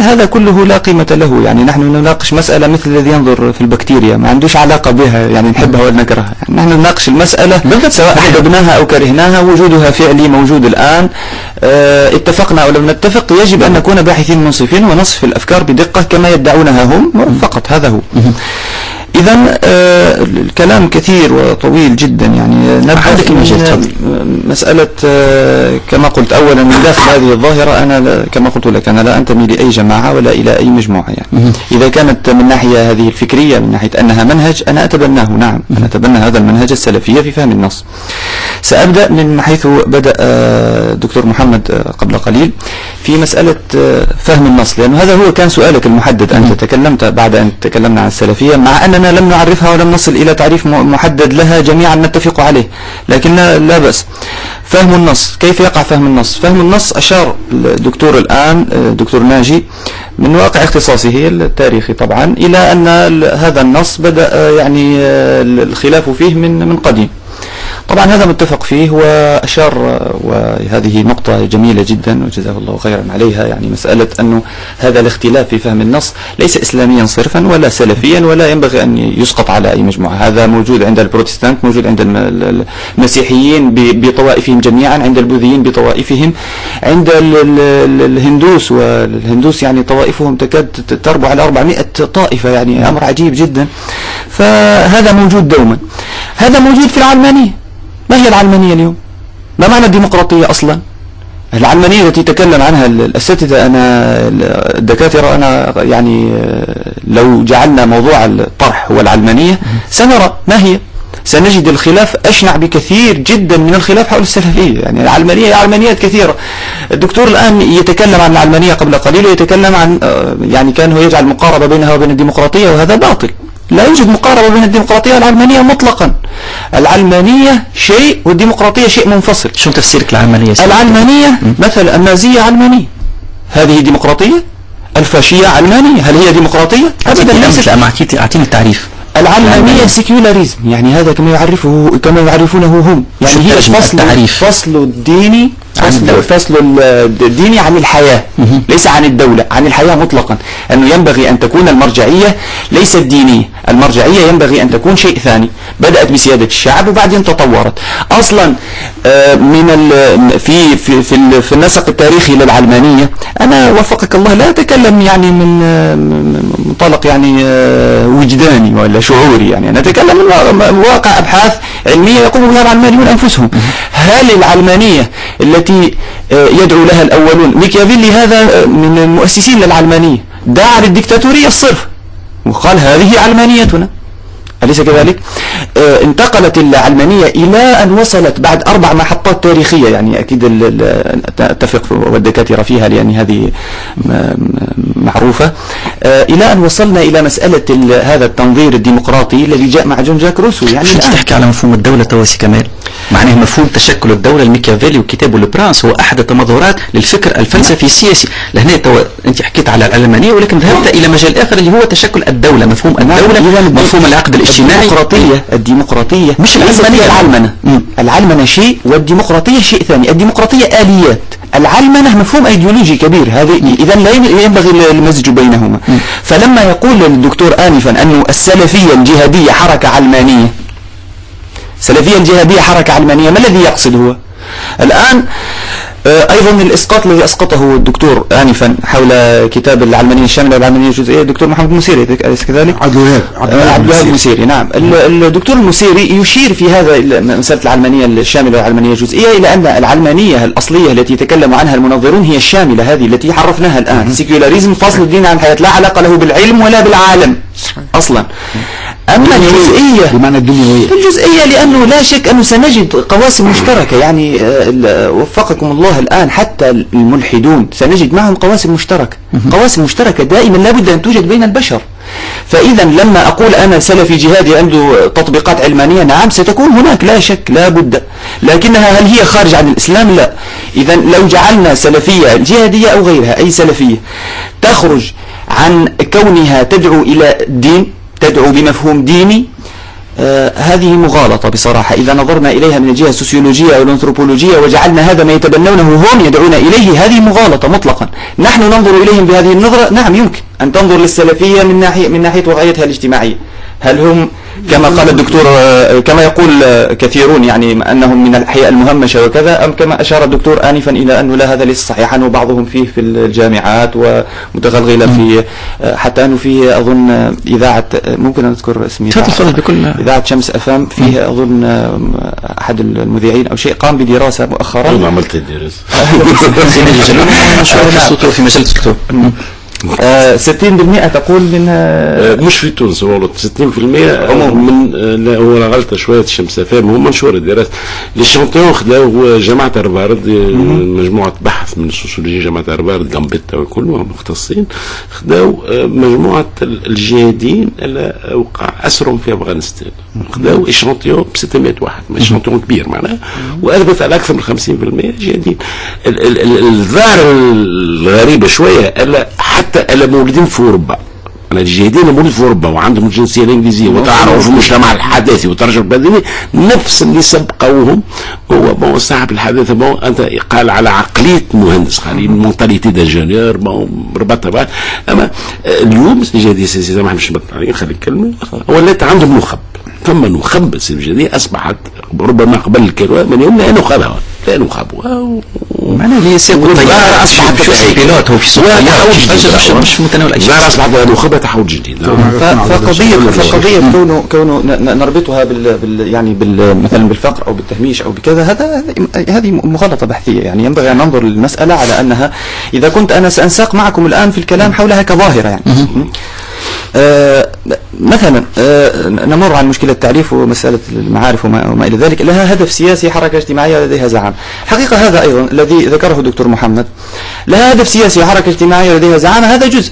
هذا كله لا قيمة له. يعني نحن نناقش مسألة مثل الذي ينظر في البكتيريا ما عندوش علاقة بها يعني نحبها ولا نكرهها. يعني نحن نناقش المسألة سواء أحببناها أو كرهناها وجودها فعلي موجود الآن. آه، اتفقنا أو لم نتفق يجب أن نكون باحثين منصفين. ونصف الأفكار بدقة كما يدعونها هم فقط هذا هو. إذا آه، الكلام كثير وطويل جدا يعني تفضل. مسألة آه، كما قلت أولا من داخل هذه الظاهرة أنا لا- كما قلت لك أنا لا أنتمي لأي جماعة ولا إلى أي مجموعة يعني. إذا كانت من ناحية هذه الفكرية من ناحية أنها منهج أنا أتبناه نعم. أنا أتبنى هذا المنهج السلفية في فهم النص. سأبدأ من حيث بدأ آه، دكتور محمد آه، قبل قليل في مسألة آه، فهم النص لأنه هذا هو كان سؤالك المحدد. أنت تكلمت بعد أن تكلمنا عن السلفية مع أننا لم نعرفها ولم نصل إلى تعريف محدد لها جميعا نتفق عليه لكن لا, بأس. فهم النص كيف يقع فهم النص؟ فهم النص أشار الدكتور الآن آه، دكتور ناجي من واقع اختصاصه التاريخي طبعا إلى أن هذا النص بدأ آه، يعني آه، الخلاف فيه من من قديم. طبعا هذا متفق فيه وأشار وهذه نقطة جميلة جدا وجزاه الله خيرا عليها يعني مسألة أنه هذا الاختلاف في فهم النص ليس إسلاميا صرفا ولا سلفيا ولا ينبغي أن يسقط على أي مجموعة. هذا موجود عند البروتستانت موجود عند الم- ال- المسيحيين بطوائفهم جميعا عند البوذيين بطوائفهم عند ال- ال- ال- الهندوس والهندوس يعني طوائفهم تكاد ت- تربع على 400 طائفة يعني أمر عجيب جدا. فهذا موجود دوما. هذا موجود في العلمانية. ما هي العلمانية اليوم؟ ما معنى الديمقراطية أصلا؟ العلمانية التي تكلم عنها الأساتذة أنا الدكاترة أنا يعني آه، لو جعلنا موضوع الطرح والعلمانية سنرى ما هي. سنجد الخلاف أشنع بكثير جدا من الخلاف حول السلفية. يعني العلمانية علمانيات كثيرة. الدكتور الآن يتكلم عن العلمانية قبل قليل ويتكلم عن آه، يعني كان هو يجعل مقاربة بينها وبين الديمقراطية وهذا باطل. لا يوجد مقاربة بين الديمقراطية والعلمانية مطلقا. العلمانية شيء والديمقراطية شيء منفصل. شو تفسيرك العلمانية العلمانية مثلا النازية علمانية. هذه ديمقراطية؟ الفاشية علمانية. هل هي ديمقراطية؟ أبدا ليست. أعطيني التعريف. العلمانية سيكولاريزم يعني هذا كما يعرفه كما يعرفونه هم. يعني هي فصل التعريف. فصل الديني فصل, فصل الديني عن الحياة ليس عن الدولة عن الحياة مطلقا. أنه ينبغي أن تكون المرجعية ليست دينية المرجعية ينبغي أن تكون شيء ثاني. بدأت بسيادة الشعب وبعدين تطورت. أصلا آه، من في في في, في النسق التاريخي للعلمانية أنا وفقك الله لا أتكلم يعني من منطلق يعني آه، وجداني ولا شعوري يعني. أنا أتكلم من واقع أبحاث علمية يقوم بها العلمانيون أنفسهم. هل العلمانية التي آه، يدعو لها الأولون. ميكيافيلي هذا من المؤسسين للعلمانية دعا للدكتاتورية الصرف. وقال هذه علمانيتنا. أليس كذلك؟ آه انتقلت العلمانية إلى أن وصلت بعد أربع محطات تاريخية يعني أكيد أتفق والدكاترة فيها لأن هذه معروفة. آه إلى أن وصلنا إلى مسألة هذا التنظير الديمقراطي الذي جاء مع جون جاك روسو. يعني شو تحكي على مفهوم الدولة تو سي كمال؟ معناه مفهوم تشكل الدولة الميكافيلي وكتابه ال Prince هو أحد التمظهرات للفكر الفلسفي السياسي. لهنا تو أنت حكيت على العلمانية ولكن ذهبت إلى مجال آخر اللي هو تشكل الدولة مفهوم الدولة مفهوم العقد الاجتماعي. الديمقراطية الديمقراطية مش العلمانية العلمنة العلمنة شيء والديمقراطية شيء ثاني. الديمقراطية آليات. العلمنة مفهوم ايديولوجي كبير. هذه اذا لا ينبغي المزج بينهما. فلما يقول الدكتور آنفا أنه السلفية الجهادية حركة علمانية سلفية الجهادية حركة علمانية ما الذي يقصد هو؟ الآن أيضا الإسقاط الذي أسقطه الدكتور آنفا حول كتاب العلمانية الشاملة والعلمانية الجزئية الدكتور محمد المسيري أليس كذلك؟ عبد الوهاب عبد الوهاب المسيري. نعم. الدكتور المسيري يشير في هذا مسألة العلمانية الشاملة والعلمانية الجزئية إلى أن العلمانية الأصلية التي يتكلم عنها المنظرون هي الشاملة هذه التي عرفناها الآن. سيكولاريزم فصل الدين عن الحياة. لا علاقة له بالعلم ولا بالعالم أصلا. أما الجزئية بمعنى الدنيوية. الجزئية لأنه لا شك أنه سنجد قواسم مشتركة. يعني آه، وفقكم الله الآن حتى الملحدون سنجد معهم قواسم مشتركة. قواسم مشتركة دائما لابد أن توجد بين البشر. فإذا لما أقول أنا سلفي جهادي عنده تطبيقات علمانية نعم ستكون هناك لا شك لا بد. لكنها هل هي خارج عن الإسلام؟ لا. إذا لو جعلنا سلفية جهادية أو غيرها أي سلفية تخرج عن كونها تدعو إلى الدين تدعو بمفهوم ديني هذه مغالطة بصراحة. إذا نظرنا إليها من الجهة السوسيولوجية أو الأنثروبولوجية وجعلنا هذا ما يتبنونه هم يدعون إليه هذه مغالطة مطلقا. نحن ننظر إليهم بهذه النظرة؟ نعم يمكن. أن تنظر للسلفية من ناحية, من ناحية وضعيتها الاجتماعية. هل هم كما قال الدكتور كما يقول كثيرون يعني أنهم من الأحياء المهمشة وكذا أم كما أشار الدكتور آنفا إلى أنه لا هذا ليس صحيحا وبعضهم فيه في الجامعات ومتغلغلة في آه، حتى أنه فيه أظن إذاعة ممكن أن أذكر اسمي؟ تفضل بكل إذاعة شمس أفام فيه أظن أحد المذيعين أو شيء قام بدراسة مؤخرا. أنا عملت الدراسة <laughs> <laughs> في مجلة الدكتور. 60% آه، تقول من آه، مش في تونس والله 60% من آه، لا هو غلطه شوية الشمس فاهم هو منشور الدراسة. l'échantillon خداو جامعه هارفارد مجموعة بحث من السوسيولوجيا جامعه هارفارد جامبيتا وكلهم مختصين خداو مجموعة الجهاديين اللي وقع أسرهم في أفغانستان. خداو échantillon ب 600 واحد échantillon كبير معناها. واثبت على أكثر من 50% جهاديين. الظاهر الغريبه شوية حتى حتى اللي مولودين في أوروبا. أنا الجهادين مولود في أوروبا وعندهم الجنسية الإنجليزية وتعرفوا في المجتمع الحداثي وترجم البدني نفس اللي سبقوهم هو bon صاحب الحداثة bon أنت قال على عقلية مهندس قال mentalité d'ingénieur bon ربطها بعد أما اليوم الجهادية السياسية زي ما إحنا مش عليه خلي الكلمة ولات عندهم نخب ثم نخب الجهاديه اصبحت ربما قبل الكلمة من يوم لا نخبها لا نخب معناها اللي يسيق الظاهرة أصبحت. بيلوت هو في سوق مش- متناول اي شيء أصبحت المخبة تحول جديد فقضية فقضية كونه كونه نربطها بال, بال يعني بال مثلا بالفقر أو بالتهميش أو بكذا هذا هذه- مغالطة بحثية يعني ينبغي ان ننظر للمسألة على انها اذا كنت أنا سانساق معكم الان في الكلام حولها كظاهرة يعني آه مثلا آه نمر عن مشكلة التعريف ومسألة المعارف وما, إلى ذلك لها هدف سياسي حركة اجتماعية لديها زعامة حقيقة هذا أيضا الذي ذكره الدكتور محمد لها هدف سياسي حركة اجتماعية لديها زعامة هذا جزء.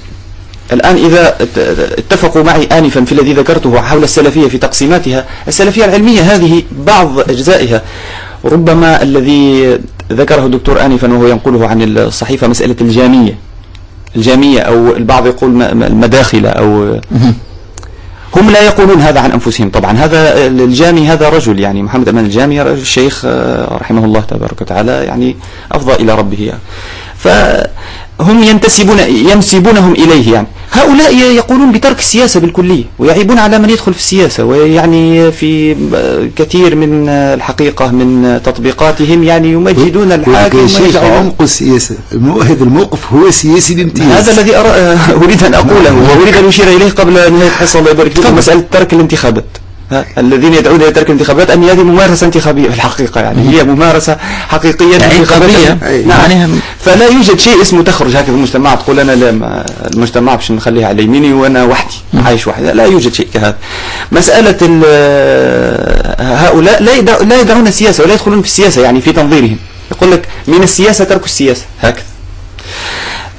الآن إذا ات- اتفقوا معي آنفا في الذي ذكرته حول السلفية في تقسيماتها السلفية العلمية هذه بعض أجزائها. ربما الذي ذكره الدكتور آنفا وهو ينقله عن الصحيفة مسألة الجامية. الجامية أو البعض يقول المداخلة أو هم لا يقولون هذا عن أنفسهم طبعا هذا الجامي هذا رجل يعني محمد أمان الجامي رجل شيخ آه، رحمه الله تبارك وتعالى يعني أفضى إلى ربه يعني. فهم ينتسبون ينسبونهم إليه يعني. هؤلاء يقولون بترك السياسة بالكلية ويعيبون على من يدخل في السياسة ويعني في كثير من الحقيقة من تطبيقاتهم يعني يمجدون الحاكم ويجعلون عمق السياسة. هذا الموقف هو سياسي الامتياز. هذا الذي أرى <laughs> أريد أن أقوله وأريد أن أشير إليه قبل نهاية الحصة الله يبارك فيكم مسألة ترك الانتخابات. الذين يدعون إلى ترك الانتخابات أن هذه ممارسة انتخابية في الحقيقة يعني هي ممارسة حقيقية يعني انتخابية. نعم. معناها- فلا يوجد شيء اسمه تخرج. هكذا المجتمع تقول أنا لا المجتمع باش نخليها على يميني وأنا وحدي عايش وحدي. لا يوجد شيء كهذا. مسألة هؤلاء لا لا يدعون السياسة ولا يدخلون في السياسة يعني في تنظيرهم يقول لك من السياسة ترك السياسة. هكذا.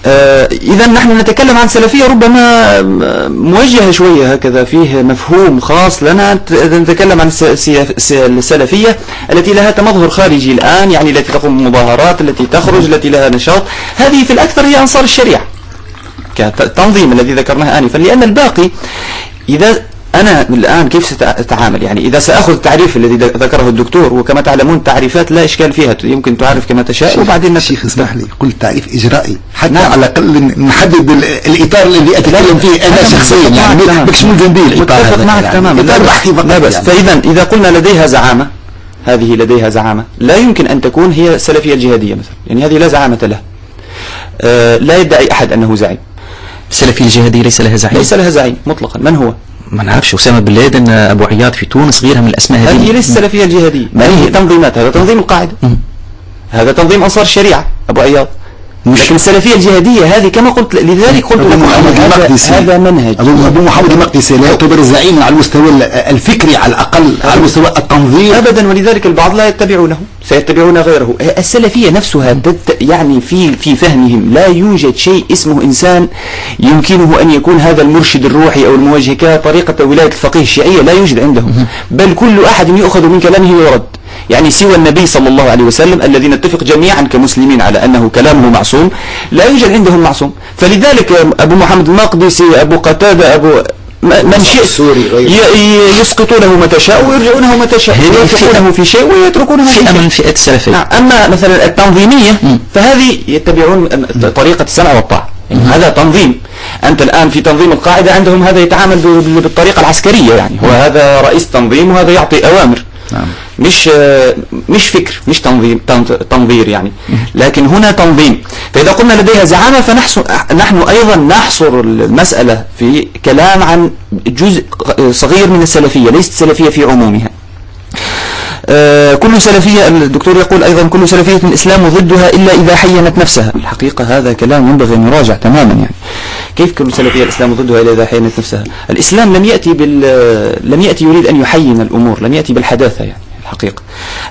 إذا نحن نتكلم عن سلفية ربما آه، موجهة شوية هكذا فيه مفهوم خاص لنا. نت- نتكلم عن السلفية التي لها تمظهر خارجي الآن يعني التي تقوم بمظاهرات التي تخرج التي لها نشاط. هذه في الأكثر هي أنصار الشريعة كتنظيم الذي ذكرناه آنفا. لأن الباقي إذا أنا الآن كيف سأتعامل يعني إذا سأخذ التعريف الذي ذكره الدكتور وكما تعلمون تعريفات لا إشكال فيها يمكن تعرف كما تشاء وبعدين شيخ اسمح لي قلت تعريف إجرائي حتى نعم. على الأقل نحدد ال- الإطار الذي أتكلم فيه أنا شخصيا يعني ملزم به الإطار متفق هذا معك يعني. تماما لا بحثي بأس فقط لا بأس يعني. فإذا إذا قلنا لديها زعامة هذه لديها زعامة لا يمكن أن تكون هي السلفية الجهادية مثلا يعني هذه لا زعامة لها آه لا يدعي أحد أنه زعيم السلفية الجهادية ليس لها زعيم ليس لها زعيم مطلقا من هو؟ ما نعرفش أسامة بن لادن أبو عياض في تونس غيرها من الأسماء هذه. هذه ليست السلفية الجهادية. ما هذه؟ تنظيمات هذا تنظيم القاعدة. مم. هذا تنظيم أنصار الشريعة أبو عياض. لكن السلفية الجهادية هذه كما قلت لذلك قلت أبو لكم محمد أن المقدسي هذا منهج. أبو أبو محمد المقدسي لا يعتبر زعيما على المستوى ال- الفكري على الأقل على مستوى التنظيم. ابدا ولذلك البعض لا يتبعونه سيتبعون غيره. السلفية نفسها يعني في في فهمهم لا يوجد شيء اسمه إنسان يمكنه أن يكون هذا المرشد الروحي أو الموجه كطريقه ولاية الفقيه الشيعية لا يوجد عندهم. بل كل أحد يؤخذ من كلامه ويرد. يعني سوى النبي صلى الله عليه وسلم الذي نتفق جميعا كمسلمين على أنه كلامه معصوم لا يوجد عندهم معصوم. فلذلك أبو محمد المقدسي أبو قتادة أبو م- من شئت يسقطونه متى شاء ويرجعونه متى شاء ويوافقونه في شيء ويتركونه في فئة شيء. من فئات السلفية. نعم أما مثلا التنظيمية فهذه يتبعون طريقة السمع والطاعة. يعني هذا تنظيم. أنت الآن في تنظيم القاعدة عندهم هذا يتعامل بالطريقة العسكرية يعني. وهذا رئيس تنظيم وهذا يعطي أوامر. نعم. مش مش فكر مش تنظيم تن- تنظير يعني. لكن هنا تنظيم. فإذا قلنا لديها زعامة فنحن نحن أيضا نحصر المسألة في كلام عن جزء صغير من السلفية ليست السلفية في عمومها. كل سلفية الدكتور يقول أيضا كل سلفية الإسلام ضدها إلا إذا حينت نفسها. الحقيقة هذا كلام ينبغي أن يراجع تماما يعني. كيف كل سلفية الإسلام ضدها إلا إذا حينت نفسها؟ الإسلام لم يأتي بال لم يأتي يريد أن يحين الأمور لم يأتي بالحداثة يعني الحقيقة.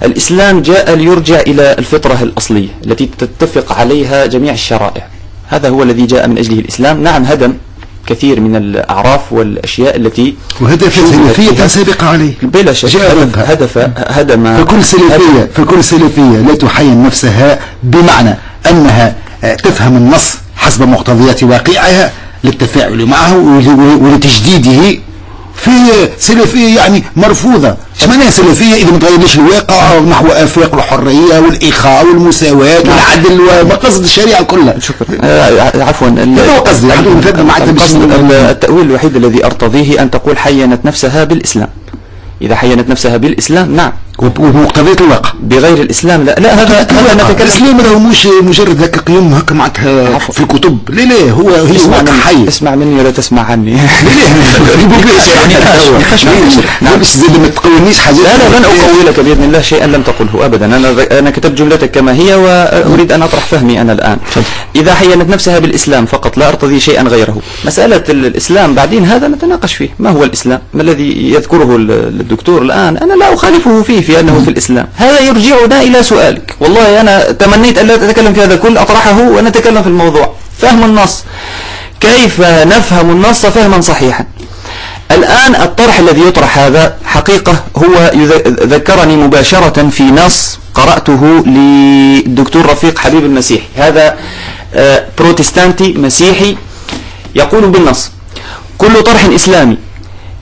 الإسلام جاء ليرجع إلى الفطرة الأصلية التي تتفق عليها جميع الشرائع. هذا هو الذي جاء من أجله الإسلام. نعم هدم. كثير من الأعراف والأشياء التي وهدف السلفية سابقة عليه بلا شك هدف. هدف هدم فكل سلفية فكل سلفية لا تحين نفسها بمعنى أنها آه، تفهم النص حسب مقتضيات واقعها للتفاعل معه ول- ولتجديده في سلفية يعني مرفوضة. إيش معناها سلفية إذا ما تغيرش الواقع نحو آفاق الحرية والإخاء والمساواة والعدل ومقاصد الشريعة كلها. شكرا. آه، عفوا. هذا هو قصدي، التأويل الوحيد الذي أرتضيه أن تقول حينت نفسها بالإسلام. إذا حينت نفسها بالإسلام نعم. وبمقتضيات الواقع. بغير الإسلام لا لا هذا هذا نتكلم الإسلام هذا مش مجرد هكا قيم هكا معناتها. في كتب لا لا هو هي واقع حي. اسمع مني ولا تسمع عني. نقاش <laughs> نعم. بس زاد ما تقولنيش حاجات. لا لا لن أقولك بإذن الله شيئا لم تقله أبدا. أنا أنا كتبت جملتك كما هي وأريد أن أطرح فهمي أنا الآن. إذا حينت نفسها بالإسلام فقط لا أرتضي شيئا غيره. مسألة ال- الإسلام بعدين هذا نتناقش فيه. ما هو الإسلام؟ ما الذي يذكره ال- الدكتور الآن؟ أنا لا أخالفه فيه. في أنه في الإسلام. هذا يرجعنا إلى سؤالك. والله أنا تمنيت أن لا أتكلم في هذا الكل أطرحه ونتكلم في الموضوع. فهم النص. كيف نفهم النص فهما صحيحا؟ الآن الطرح الذي يطرح هذا حقيقة هو ذكرني مباشرة في نص قرأته للدكتور رفيق حبيب المسيح. هذا آه، بروتستانتي مسيحي يقول بالنص كل طرح إسلامي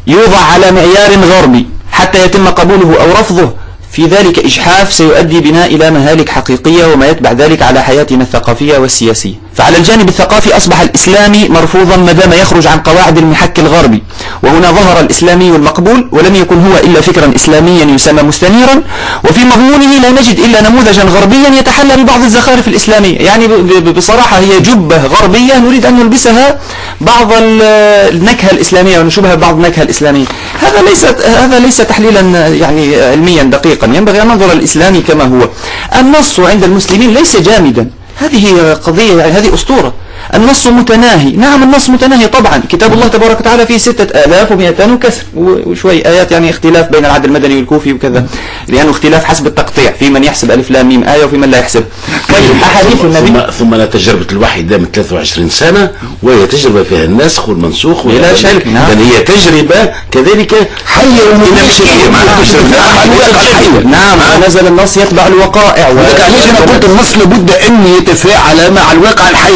يوضع على معيار غربي حتى يتم قبوله أو رفضه. في ذلك إجحاف سيؤدي بنا إلى مهالك حقيقية وما يتبع ذلك على حياتنا الثقافية والسياسية. فعلى الجانب الثقافي أصبح الإسلامي مرفوضا ما دام يخرج عن قواعد المحك الغربي وهنا ظهر الإسلامي المقبول ولم يكن هو إلا فكرا إسلاميا يسمى مستنيرا وفي مضمونه لا نجد إلا نموذجا غربيا يتحلى ببعض الزخارف الإسلامية. يعني بصراحة هي جبة غربية نريد أن نلبسها بعض ال- النكهة الإسلامية ونشبهها ببعض النكهة الإسلامية. هذا ليس هذا ليس تحليلا يعني علميا دقيقا ينبغي أن ننظر الإسلامي كما هو. النص عند المسلمين ليس جامدا. هذه قضية يعني هذه أسطورة. النص متناهي. نعم النص متناهي طبعا. كتاب الله تبارك وتعالى فيه ستة آلاف ومئتان وكسر. وشوي آيات يعني اختلاف بين العهد المدني والكوفي وكذا. لأنه اختلاف حسب التقطيع. في من يحسب ألف لام ميم آية وفي من لا يحسب. طيب أحاديث النبي ثم ثم لا تجربة الوحي دامت 23 سنة وهي تجربة فيها النسخ والمنسوخ بلا شك،. نعم. بل هي تجربة كذلك حية التجربة مع الواقع الحي. نعم. ونزل النص يتبع الوقائع. ولذلك علاش أنا قلت النص لابد أن يتفاعل مع الواقع الحي.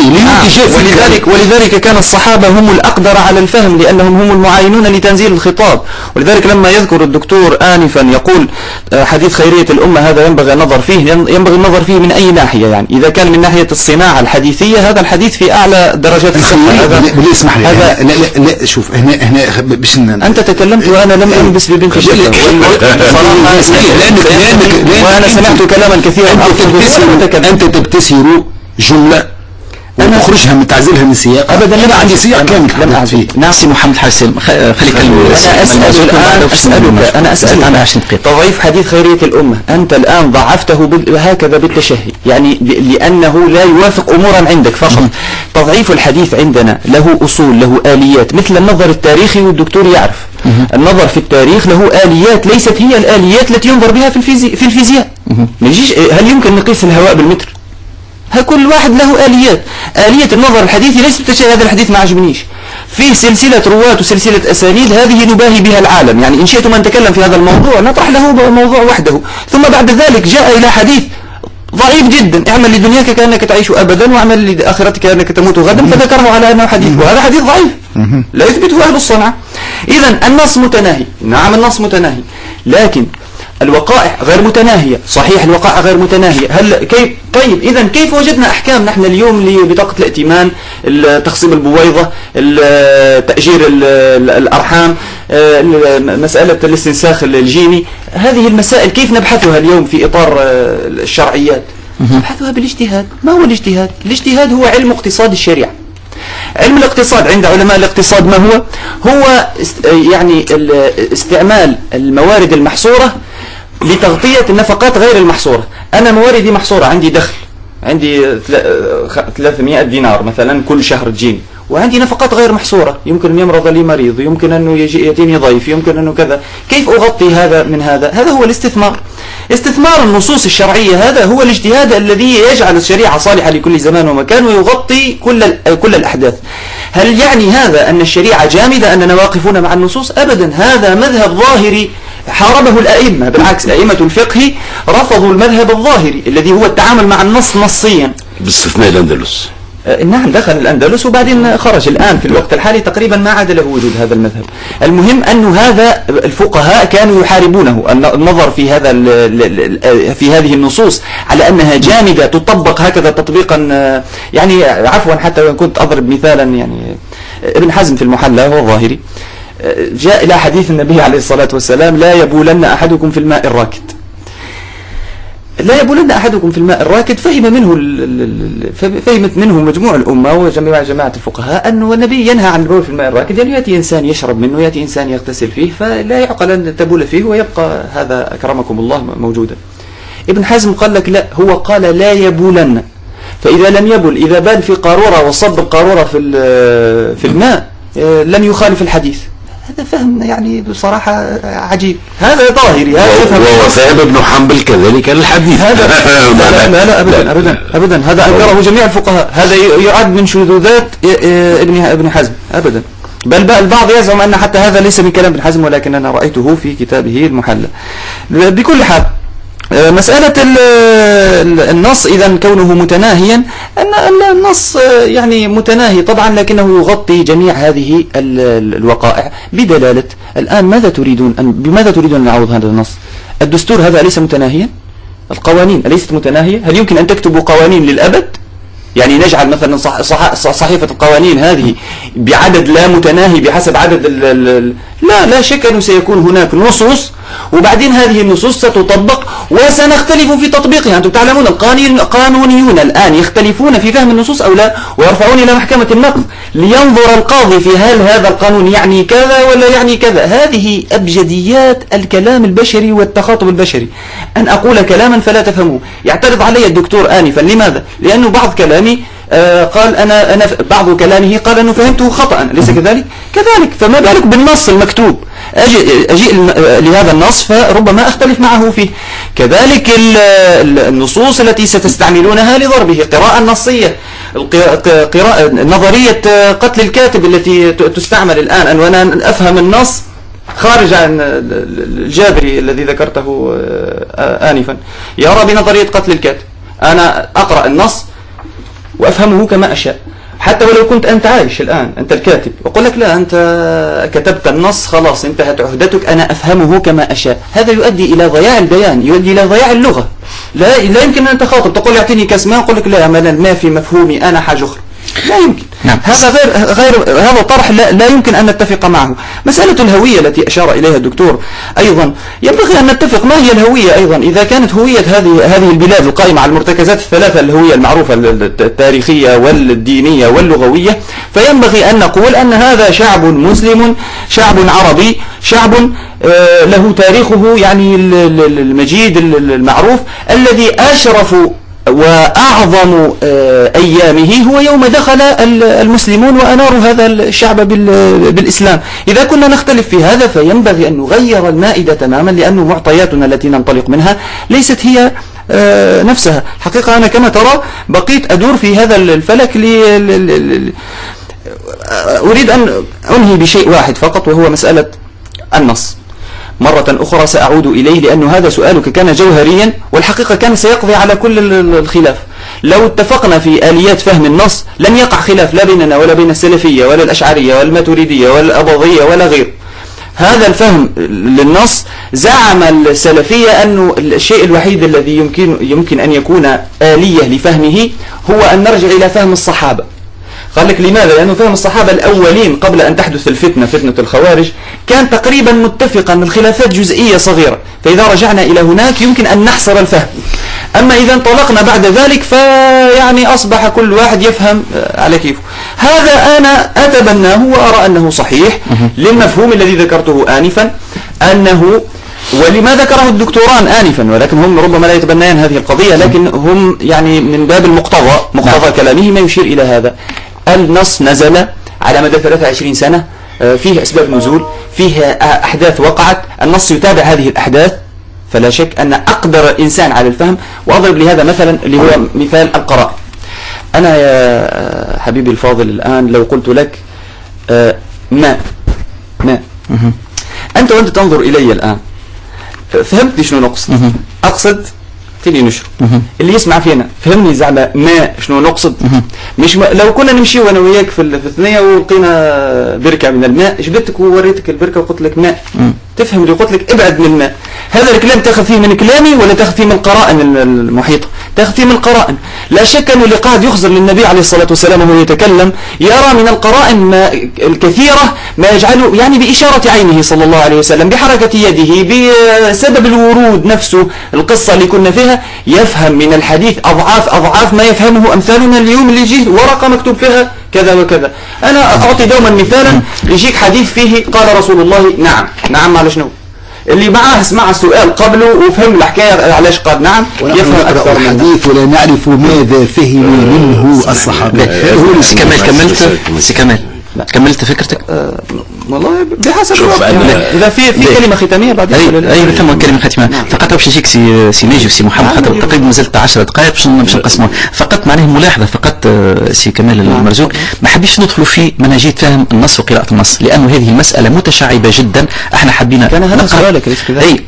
فكرة. ولذلك ولذلك كان الصحابة هم الأقدر على الفهم لأنهم هم المعاينون لتنزيل الخطاب. ولذلك لما يذكر الدكتور آنفا يقول آه، حديث خيرية الأمة هذا ينبغي النظر فيه ين- ينبغي النظر فيه من أي ناحية يعني؟ إذا كان من ناحية الصناعة الحديثية هذا الحديث في أعلى درجات الصحة. هذا بالله اسمح لي هذا لا لا لا شوف هنا هنا باش أنت تكلمت وأنا لم ببنت شبه لأنك- لأنك- لأنك- وأنا سمعت كلاما كثيرا أرفض تبتسر أنت تبتسر جمله وتخرجها من تعزلها من سياق أبدا أنا عندي سياق كامل. أعزل فيه نعم سي محمد حسن خ- خليك أنا أسأل الآن أسألك أنا أسألك أنا 20 دقيقة تضعيف حديث خيرية الأمة. أنت الآن ضعفته هكذا بالتشهي. يعني لأنه لا يوافق أمورا عندك فقط. تضعيف الحديث عندنا له أصول له آليات مثل النظر التاريخي والدكتور يعرف. النظر في التاريخ له آليات ليست هي الآليات التي ينظر بها في الفيزي في الفيزياء. ما يجيش هل يمكن نقيس الهواء بالمتر؟ كل واحد له آليات آلية النظر الحديثي ليست بتشيء هذا الحديث ما عجبنيش. فيه سلسلة رواة وسلسلة أسانيد هذه نباهي بها العالم. يعني إن شئتم أن نتكلم في هذا الموضوع نطرح له موضوع وحده. ثم بعد ذلك جاء إلى حديث ضعيف جدا. اعمل لدنياك كأنك تعيش أبدا واعمل لآخرتك كأنك تموت غدا فذكره على أنه حديث. وهذا حديث ضعيف. لا يثبته أهل الصنعة. إذا النص متناهي. نعم النص متناهي. لكن الوقائع غير متناهية. صحيح الوقائع غير متناهية. هل كيف طيب إذا كيف وجدنا أحكام نحن اليوم لبطاقة الائتمان ال- تخصيب البويضة ال- تأجير ال- ال- الأرحام ال- مسألة الاستنساخ الجيني. هذه المسائل كيف نبحثها اليوم في إطار آه، الشرعيات؟ نبحثها بالاجتهاد. ما هو الاجتهاد؟ الاجتهاد هو علم اقتصاد الشريعة. علم الاقتصاد عند علماء الاقتصاد ما هو؟ هو يعني ال- استعمال الموارد المحصورة لتغطية النفقات غير المحصورة. أنا مواردي محصورة عندي دخل عندي تلا- خ- 300 دينار مثلا كل شهر تجيني وعندي نفقات غير محصورة. يمكن أن يمرض لي مريض يمكن أنه يأتيني ضيف يمكن أنه كذا. كيف أغطي هذا من هذا؟ هذا هو الاستثمار. استثمار النصوص الشرعية هذا هو الاجتهاد الذي يجعل الشريعة صالحة لكل زمان ومكان ويغطي كل كل الأحداث. هل يعني هذا أن الشريعة جامدة أننا واقفون مع النصوص؟ أبدا. هذا مذهب ظاهري حاربه الأئمة بالعكس أئمة الفقه رفضوا المذهب الظاهري الذي هو التعامل مع النص نصيا. باستثناء الأندلس. آه، نعم دخل الأندلس وبعدين خرج الآن في الوقت الحالي تقريبا ما عاد له وجود هذا المذهب. المهم أن هذا الفقهاء كانوا يحاربونه الن- النظر في هذا في هذه النصوص على أنها جامدة تطبق هكذا تطبيقا آه، يعني عفوا حتى كنت أضرب مثالا يعني آه، ابن حزم في المحلى هو ظاهري. آه، جاء إلى حديث النبي عليه الصلاة والسلام لا يبولن أحدكم في الماء الراكد. لا يبولن أحدكم في الماء الراكد فهم منه فهمت منه مجموع الأمة وجميع جماعة الفقهاء أن النبي ينهى عن البول في الماء الراكد. يعني يأتي إنسان يشرب منه يأتي إنسان يغتسل فيه فلا يعقل أن تبول فيه ويبقى هذا أكرمكم الله موجودا. ابن حزم قال لك لا هو قال لا يبولن. فإذا لم يبل إذا بال في قارورة وصب القارورة في في الماء آه، لم يخالف الحديث. هذا فهم يعني بصراحة عجيب. هذا ظاهري هذا يفهم ابن حنبل كذلك الحديث. هذا <laughs> لا لا, لا, لا ابدا ابدا ابدا. هذا انكره جميع الفقهاء. هذا ي- يعد من شذوذات ابن ابن حزم. ابدا. بل بقى البعض يزعم أن حتى هذا ليس من كلام ابن حزم ولكن أنا رأيته في كتابه المحلى. بكل حال مسألة ال- ال- النص إذا كونه متناهيا أن النص آه، يعني متناهي طبعا لكنه يغطي جميع هذه ال- ال- الوقائع بدلالة الآن ماذا تريدون أن بماذا تريدون أن نعوض هذا النص؟ الدستور هذا أليس متناهيا؟ القوانين أليست متناهية؟ هل يمكن أن تكتبوا قوانين للأبد؟ يعني نجعل مثلا صح صح صحيفة القوانين هذه بعدد لا متناهي بحسب عدد لا لا شك أنه سيكون هناك نصوص وبعدين هذه النصوص ستطبق وسنختلف في تطبيقها. أنتم تعلمون القانون- القانونيون الآن يختلفون في فهم النصوص أو لا ويرفعون إلى محكمة النقض لينظر القاضي في هل هذا القانون يعني كذا ولا يعني كذا. هذه أبجديات الكلام البشري والتخاطب البشري. أن أقول كلاما فلا تفهموه. يعترض علي الدكتور آنفا. لماذا؟ لأنه بعض كلامي آه، قال أنا أنا بعض كلامه قال أنه فهمته خطأ. أليس كذلك؟ كذلك. فما بالك بالنص المكتوب؟ أجي أجيء لهذا النص فربما أختلف معه فيه. كذلك ال- ال- النصوص التي ستستعملونها لضربه قراءة نصية. قراءة نظرية قتل الكاتب التي تستعمل الآن. أن أفهم النص خارج عن ال- ال- الجابري الذي ذكرته آنفا. يرى بنظرية قتل الكاتب. أنا أقرأ النص وأفهمه كما أشاء. حتى ولو كنت أنت عايش الآن أنت الكاتب. أقول لك لا أنت كتبت النص خلاص انتهت عهدتك أنا أفهمه كما أشاء. هذا يؤدي إلى ضياع البيان يؤدي إلى ضياع اللغة. لا لا يمكن أن تخاطب تقول اعطيني كاس ماء أقول لك لا ما في مفهومي أنا حاجة أخرى. لا يمكن. نعم. هذا غير غير هذا طرح لا, لا يمكن أن نتفق معه. مسألة الهوية التي أشار إليها الدكتور أيضا. ينبغي أن نتفق ما هي الهوية أيضا؟ إذا كانت هوية هذه هذه البلاد القائمة على المرتكزات الثلاثة الهوية المعروفة ال- التاريخية والدينية واللغوية فينبغي أن نقول أن هذا شعب مسلم شعب عربي شعب آه، له تاريخه يعني ال- ال- المجيد ال- المعروف الذي أشرف وأعظم آه، أيامه هو يوم دخل ال- المسلمون وأناروا هذا الشعب بال- بالإسلام. إذا كنا نختلف في هذا فينبغي أن نغير المائدة تماما لأن معطياتنا التي ننطلق منها ليست هي آه، نفسها. حقيقة أنا كما ترى بقيت أدور في هذا الفلك ل- أريد أن أنهي بشيء واحد فقط وهو مسألة النص. مرة أخرى سأعود إليه لأن هذا سؤالك كان جوهريا والحقيقة كان سيقضي على كل ال- ال- الخلاف. لو اتفقنا في آليات فهم النص لن يقع خلاف لا بيننا ولا بين السلفية ولا الأشعرية ولا الماتريدية ولا الأباضية ولا غيره. هذا الفهم للنص زعم السلفية أنه الشيء الوحيد الذي يمكن يمكن أن يكون آلية لفهمه هو أن نرجع إلى فهم الصحابة. قال لك لماذا؟ لأنه فهم الصحابة الأولين قبل أن تحدث الفتنة فتنة الخوارج كان تقريبا متفقا الخلافات جزئية صغيرة فإذا رجعنا إلى هناك يمكن أن نحصر الفهم. أما إذا انطلقنا بعد ذلك فيعني أصبح كل واحد يفهم آه، على كيفه. هذا أنا أتبناه وأرى أنه صحيح للمفهوم الذي ذكرته آنفا أنه ولما ذكره الدكتوران آنفا ولكن هم ربما لا يتبنيان هذه القضية لكن هم يعني من باب المقتضى مقتضى كلامه ما يشير إلى هذا. النص نزل على مدى 23 سنة آه، فيه أسباب نزول فيه آه، أحداث وقعت. النص يتابع هذه الأحداث فلا شك أن أقدر إنسان على الفهم. وأضرب لهذا مثلا اللي هو مثال القراءة أنا يا آه، حبيبي الفاضل الآن لو قلت لك آه، ماء ماء أنت وأنت تنظر إلي الآن فهمتني شنو نقصد؟ أقصد تلي نشر اللي يسمع فينا فهمني زعما ما شنو نقصد. مش ما لو كنا نمشي وأنا وياك في الثنية ولقينا بركة من الماء جبتك ووريتك البركة وقلت لك ماء. تفهم اللي قلت لك ابعد من الماء هذا الكلام تاخذ فيه من كلامي ولا تاخذ فيه من القرائن ال- المحيطه تأخذ من القرائن لا شك اللي قاعد يخزر للنبي عليه الصلاة والسلام وهو يتكلم يرى من القرائن ما الكثيرة ما يجعله يعني بإشارة عينه صلى الله عليه وسلم بحركة يده بسبب الورود نفسه القصة اللي كنا فيها يفهم من الحديث أضعاف أضعاف ما يفهمه أمثالنا اليوم اللي يجي ورقة مكتوب فيها كذا وكذا أنا أعطي دوما مثالا يجيك حديث فيه قال رسول الله نعم نعم على شنو اللي معاه سمع السؤال قبله وفهم الحكاية علاش قال نعم يفهم أكثر الحديث ولا نعرف ماذا فهم منه الصحابة سي كمال كملت سي كمال كملت فكرتك؟ أه والله بحسب شوف إذا في في كلمة ختامية بعد اي أي فما كلمة ختامية. فقط باش يجيك سي سي ناجي وسي محمد خاطر تقريبا مازالت 10 دقائق باش باش نقسموا فقط معناه ملاحظة فقط سي كمال المرزوق ما حبيش ندخلوا في منهجيه فهم النص وقراءة النص لأنه هذه المسألة متشعبة جدا. إحنا حبينا كان هذا سؤالك أي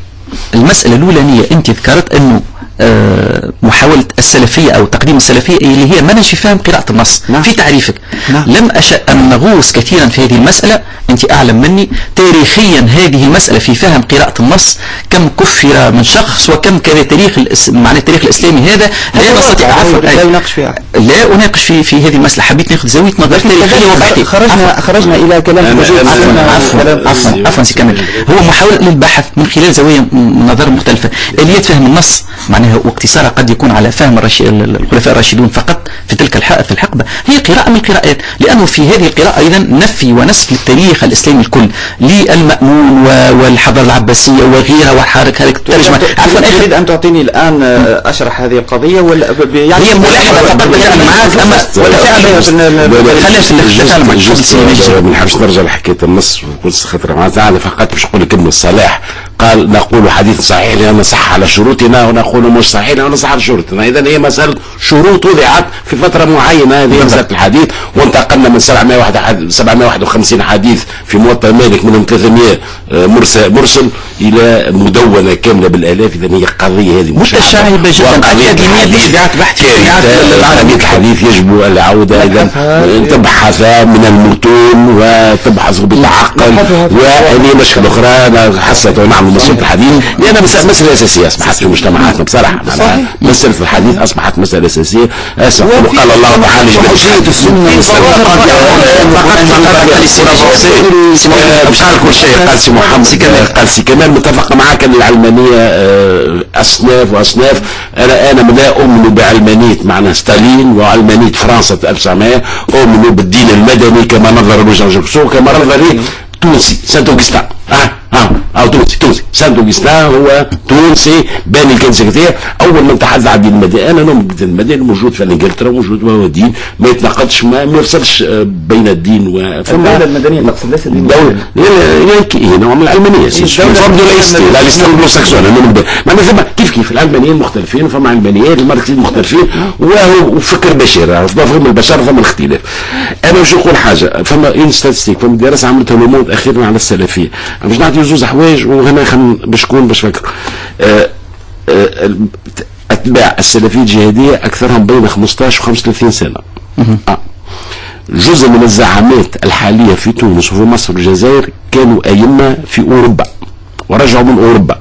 المسألة الأولانية أنت ذكرت أنه محاولة السلفية أو تقديم السلفية اللي هي منهج في فهم قراءة النص. نعم. في تعريفك. نعم. لم أشأ أن نغوص كثيرا في هذه المسألة. أنت أعلم مني. تاريخيا هذه المسألة في فهم قراءة النص. كم كفر من شخص وكم كان تاريخ الإس... معنى التاريخ الإسلامي هذا لا نستطيع عفوا لا يناقش فيها. لا أناقش في في هذه المسألة. حبيت ناخذ زاوية نظر. تاريخية وبحثية. خرجنا خرجنا إلى كلام عفوا. عفوا. عفوا. سي كامل هو محاولة للبحث من خلال زوايا نظر مختلفة. آليات فهم النص معناها واقتصارها قد يكون على فهم الخلفاء الراشدون فقط في تلك في الحقبة. هي قراءة من القراءات. لأنه في هذه القراءة أيضا نفي ونسف للتاريخ الإسلامي الكل للمأمون والحضارة العباسية وغيرها وحركة الترجمة عفوا أريد أن تعطيني الآن أشرح هذه القضية ولا يعني هي ملاحظة فقط بتعمل معك أما نحبش نرجع لحكاية النص خاطر معناتها فقط باش نقول لك ابن الصلاح قال نقول حديث صحيح لأن صح على شروطنا ونقول مش صحيح لأن صح على شروطنا. إذا هي مسألة شروط وضعت في فترة معينة. هذه مسألة الحديث. وانتقلنا من 751 حديث في موطأ مالك منهم 300 مرسل مرسل إلى مدونة كاملة بالآلاف. إذا هي قضية هذه متشعبة جدا قضية الحديث بحث الحديث يجب العودة. إذا تبحث من المتون وتبحث بتعقل. وهذه مشكلة أخرى. حسيت ونعمل مسألة الحديث لأن مسألة أساسية أصبحت في مجتمعاتنا بصراحة مسألة الحديث أصبحت مسألة أساسية قال الله تعالى حجية السنة عارف كل شيء قال سي محمد قال سي كمال متفق معك ان العلمانية أصناف وأصناف أنا أنا لا أؤمن بعلمانية معنى ستالين وعلمانية فرنسا 1900 أؤمن بالدين المدني كما نظر روسو كما نظر تونسي سانت أوغسطان آه أو تونسي تونسي. سانت اوغسطان هو تونسي باني كان سكرتير أول من تحدث عن الدين المدني أنا بالدين المدني موجود في إنجلترا موجود وهو دين. ما يتناقضش ما, ما يفصلش بين الدين و الدولة المدنية تقصد ليس الدين هي نوع من العلمانية فرض لا الاسلام ساكسون معناها ثم كيف كيف؟ العلمانيين مختلفين فما علمانيين الماركسيين مختلفين وهو فكر بشري فهم البشر فما الاختلاف. أنا باش نقول حاجة فما une statistique فما دراسة عملتها Le Monde أخيرا على السلفية. باش نعطي زوز حوايج وهنا خل باش نكون باش فكر. آه آه أتباع السلفية الجهادية أكثرهم بين 15 و 35 سنة. آه. جزء من الزعامات الحالية في تونس وفي مصر والجزائر كانوا أئمة في أوروبا ورجعوا من أوروبا.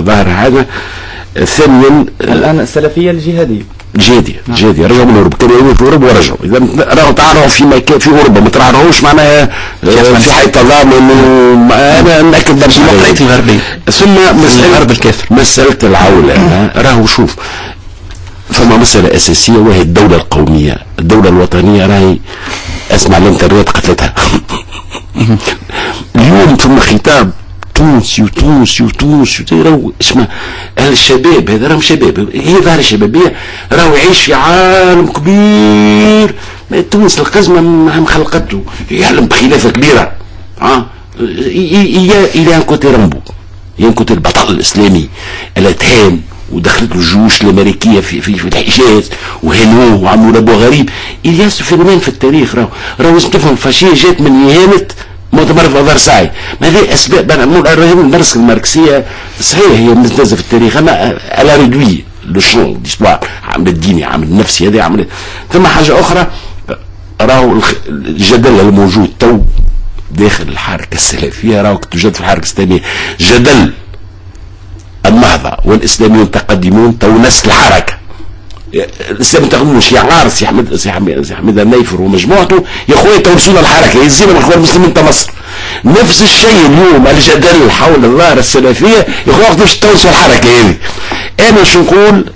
ظهر هذا ثانيا الآن السلفية الجهادية. جهادية نعم. جهادية رجعوا من أوروبا. كانوا في أوروبا ورجعوا. إذا راهوا تعرفوا في مكان في أوروبا. ما تراهوش معناها في حي تضامن أنا ناكد درس المقرئة الغربية ثم مسألة الغرب الكافر. مسألة العولة. راهو شوف. فما مسألة أساسية وهي الدولة القومية. الدولة الوطنية راهي أسمع الإنترنت قتلتها. اليوم ثم خطاب تونسي وتونسي وتونسي راهو اسمه الشباب هذا راهم شباب. هي ظاهرة شبابية. راهو يعيش في عالم كبير. تونس القزمة مخلقته. يعلم بخلافة كبيرة. آه؟ إلى أن كنت رامبو. يعني كنت البطل الإسلامي. الأتهام ودخلت له الجيوش الأمريكية في في في الحجاز. وهنوه وعملوا ابو غريب. إلياس فينومين في التاريخ راهو. راهو لازم تفهم الفاشيه جات من اهانه مؤتمر في فرساي ما هذه أسباب؟ أنا المدرسة الماركسية. صحيح هي متنزه في التاريخ أما على ريدوي لو شون ديستوار عمل الديني عمل النفسي هذه عمل ثم حاجة أخرى راهو الجدل الموجود تو داخل الحركه السلفية راهو توجد في الحركه الإسلامية. جدل النهضه والإسلاميون المتقدمون تو نفس الحركة. الاسلام تاخذوا شعار سي احمد سي حميد سي حميد النيفر ومجموعته. يا خويا تورسونا الحركة. يزينا من اخوان المسلمين تاع مصر. نفس الشيء اليوم الجدل حول النار السلفية. يا خويا باش تورسوا الحركة هذه. أنا شو نقول؟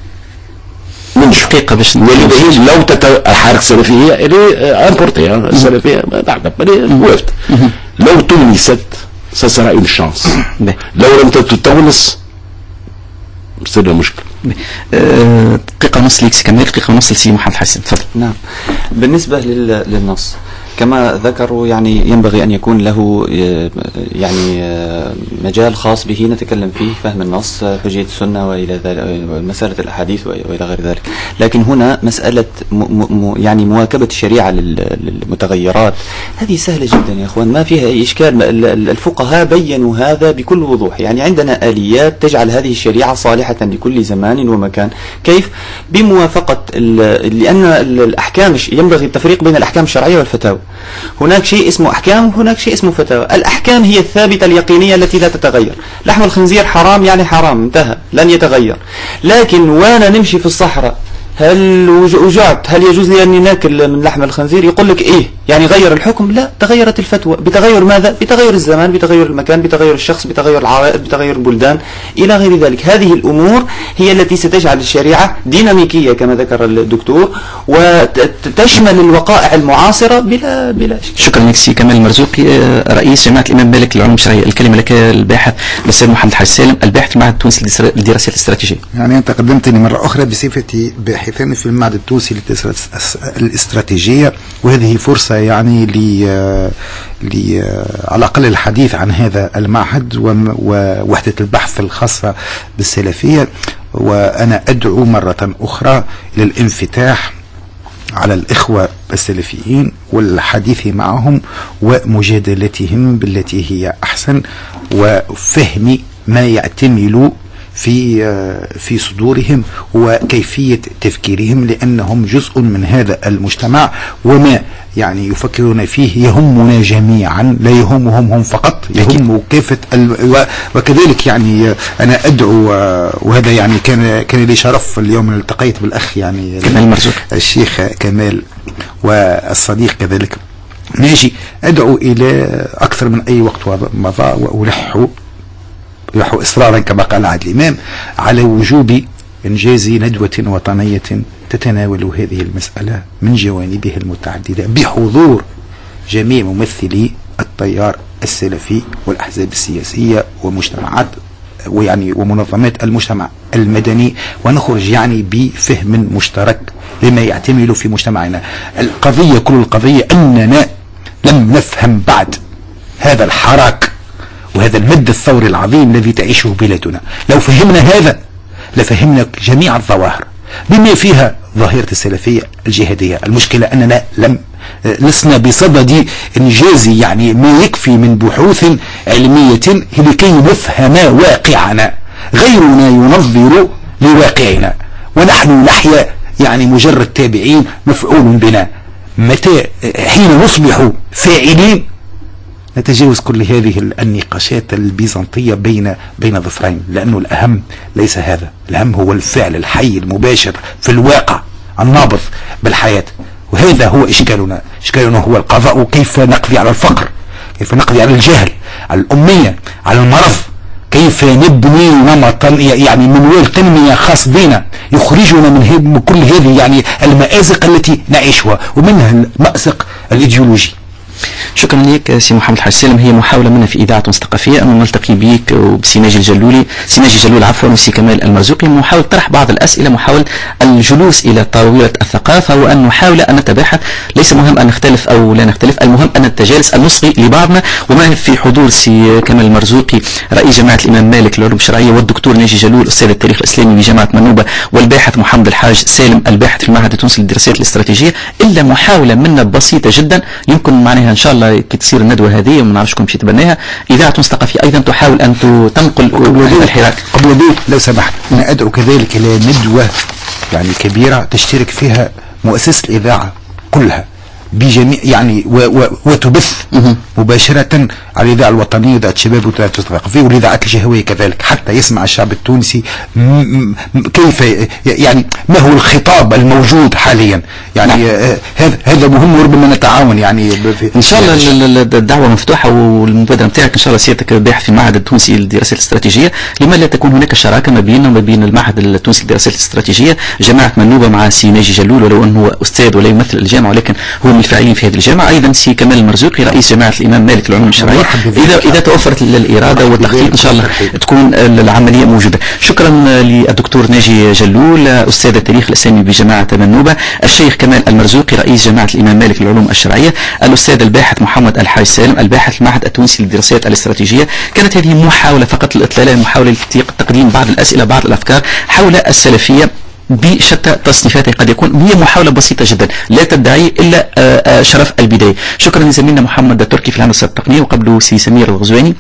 من دقيقة باش ولذلك لو تت... الحركة السلفية اللي امبورتي السلفية. نعلم وافد لو تونست ce sera une chance لو لم تتونس بصير مشكلة دقيقة ونص ليك كمال دقيقة ونص لسي محمد حسن تفضل. نعم. بالنسبة للنص كما ذكروا يعني ينبغي أن يكون له آه، يعني آه، مجال خاص به نتكلم فيه فهم النص حجية السنة وإلى ذلك مسألة الأحاديث وإلى غير ذلك. لكن هنا مسألة يعني مواكبة الشريعة للمتغيرات. هذه سهلة جدا يا أخوان. ما فيها أي إشكال. الفقهاء بينوا هذا بكل وضوح. يعني عندنا آليات تجعل هذه الشريعة صالحة لكل زمان ومكان. كيف؟ بموافقة لأن الأحكام ينبغي التفريق بين الأحكام الشرعية والفتاوى. هناك شيء اسمه أحكام وهناك شيء اسمه فتاوى. الأحكام هي الثابتة اليقينية التي لا تتغير. لحم الخنزير حرام يعني حرام انتهى لن يتغير. لكن وأنا نمشي في الصحراء هل وجعت؟ هل يجوز لي أني ناكل من لحم الخنزير؟ يقول لك إيه يعني غير الحكم؟ لا تغيرت الفتوى. بتغير ماذا؟ بتغير الزمان بتغير المكان بتغير الشخص بتغير العوائد بتغير البلدان إلى غير ذلك. هذه الأمور هي التي ستجعل الشريعة ديناميكية كما ذكر الدكتور وتشمل الوقائع المعاصرة بلا بلا شك. شكرا لك سي كمال المرزوقي رئيس جماعة الإمام مالك للعلوم الشرعية. الكلمة لك الباحث الأستاذ محمد حاج سالم الباحث في المعهد التونسي للدراسات الاستراتيجية. يعني أنت قدمتني مرة أخرى بصفتي باحثا في المعهد التونسي للدراسات الاستراتيجية وهذه فرصة يعني ل على الأقل الحديث عن هذا المعهد ووحدة البحث الخاصة بالسلفية. وأنا أدعو مرة أخرى إلى الانفتاح على الإخوة السلفيين والحديث معهم ومجادلتهم بالتي هي أحسن وفهم ما يعتمل في في صدورهم وكيفية تفكيرهم لأنهم جزء من هذا المجتمع وما يعني يفكرون فيه يهمنا جميعا لا يهمهم هم فقط يهم كافة وكذلك يعني أنا أدعو وهذا يعني كان كان لي شرف اليوم التقيت بالأخ يعني كمال مرزوق. الشيخ كمال والصديق كذلك. ناجي أدعو إلى أكثر من أي وقت مضى وألح يلح إصرارا كما قال عادل الإمام على وجوب إنجاز ندوة وطنية تتناول هذه المسألة من جوانبها المتعددة بحضور جميع ممثلي التيار السلفي والأحزاب السياسية ومجتمعات ويعني ومنظمات المجتمع المدني ونخرج يعني بفهم مشترك لما يعتمل في مجتمعنا. القضية كل القضية أننا لم نفهم بعد هذا الحراك. وهذا المد الثوري العظيم الذي تعيشه بلادنا. لو فهمنا هذا لفهمنا جميع الظواهر. بما فيها ظاهرة السلفية الجهادية. المشكلة أننا لم لسنا بصدد إنجاز يعني ما يكفي من بحوث علمية لكي نفهم واقعنا. غيرنا ينظر لواقعنا. ونحن نحيا يعني مجرد تابعين مفعول بنا. متى حين نصبح فاعلين نتجاوز كل هذه النقاشات البيزنطية بين بين ظفرين لأنه الأهم ليس هذا. الأهم هو الفعل الحي المباشر في الواقع النابض بالحياة. وهذا هو إشكالنا. إشكالنا هو القضاء كيف نقضي على الفقر كيف نقضي على الجهل على الأمية على المرض. كيف نبني نمطا يعني منوال تنمية خاص بنا يخرجنا من كل هذه يعني المآزق التي نعيشها ومنها المأزق الإيديولوجي. شكرا لك سي محمد حاج سالم. هي محاولة منا في إذاعة ثقافية أن نلتقي بك وبسي ناجي الجلولي. سي ناجي جلول عفوا وسي كمال المرزوقي. محاولة طرح بعض الأسئلة محاولة الجلوس إلى طاولة الثقافة وأن نحاول أن نتباحث. ليس مهم أن نختلف أو لا نختلف. المهم أن نتجالس أن نصغي لبعضنا. وما في حضور سي كمال المرزوقي رئيس جماعة الإمام مالك للعلوم الشرعية والدكتور ناجي جلول أستاذ التاريخ الإسلامي بجامعة منوبة والباحث محمد الحاج سالم الباحث في المعهد التونسي للدراسات الاستراتيجية. إلا محاولة منا بسيطة جدا يمكن معناها إن شاء الله كي تصير الندوة هذه وما نعرفش شكون تبناها إذاعة الثقافية أيضا تحاول أن تنقل الحراك. قبل ذلك لو سمحت. أنا أدعو كذلك إلى ندوة يعني كبيرة تشترك فيها مؤسسة الإذاعة كلها. بجميع يعني و و وتبث مباشرة على الإذاعة الوطنية وإذاعة الشباب وإذاعة الثقافية والإذاعات الجهوية كذلك حتى يسمع الشعب التونسي كيف يعني ما هو الخطاب الموجود حاليا. يعني آه، هذا هذا مهم وربما نتعاون يعني إن شاء الله في- ال- ال- الدعوة مفتوحة والمبادرة نتاعك إن شاء الله سيادتك باحث في المعهد التونسي للدراسات الاستراتيجية. لما لا تكون هناك شراكة ما بيننا وما بين المعهد التونسي للدراسات الاستراتيجية؟ جامعة منوبه مع سي ناجي جلول ولو أنه هو أستاذ ولا يمثل الجامعة ولكن هو من الفاعلين في هذه الجامعة. أيضا سي كمال المرزوقي رئيس جامعة الإمام مالك مرحبا بك. اذا إذا توفرت ال- الإرادة والتخطيط إن شاء الله تكون ال- العملية موجودة. شكرا للدكتور ناجي جلول أستاذ التاريخ الاسلامي بجامعة منوبه الشيخ كمال المرزوقي رئيس جامعة الإمام مالك للعلوم الشرعية. الأستاذ الباحث محمد الحاج سالم الباحث المعهد التونسي للدراسات الاستراتيجية. كانت هذه محاولة فقط للاطلاله محاوله لتقديم بعض الأسئلة بعض الأفكار حول السلفية. بشتى تصنيفاتها قد يكون هي محاولة بسيطة جدا. لا تدعي إلا آه، آه، شرف البداية. شكرا لزميلنا محمد التركي في الهندسة التقنية وقبله سي سمير الغزواني.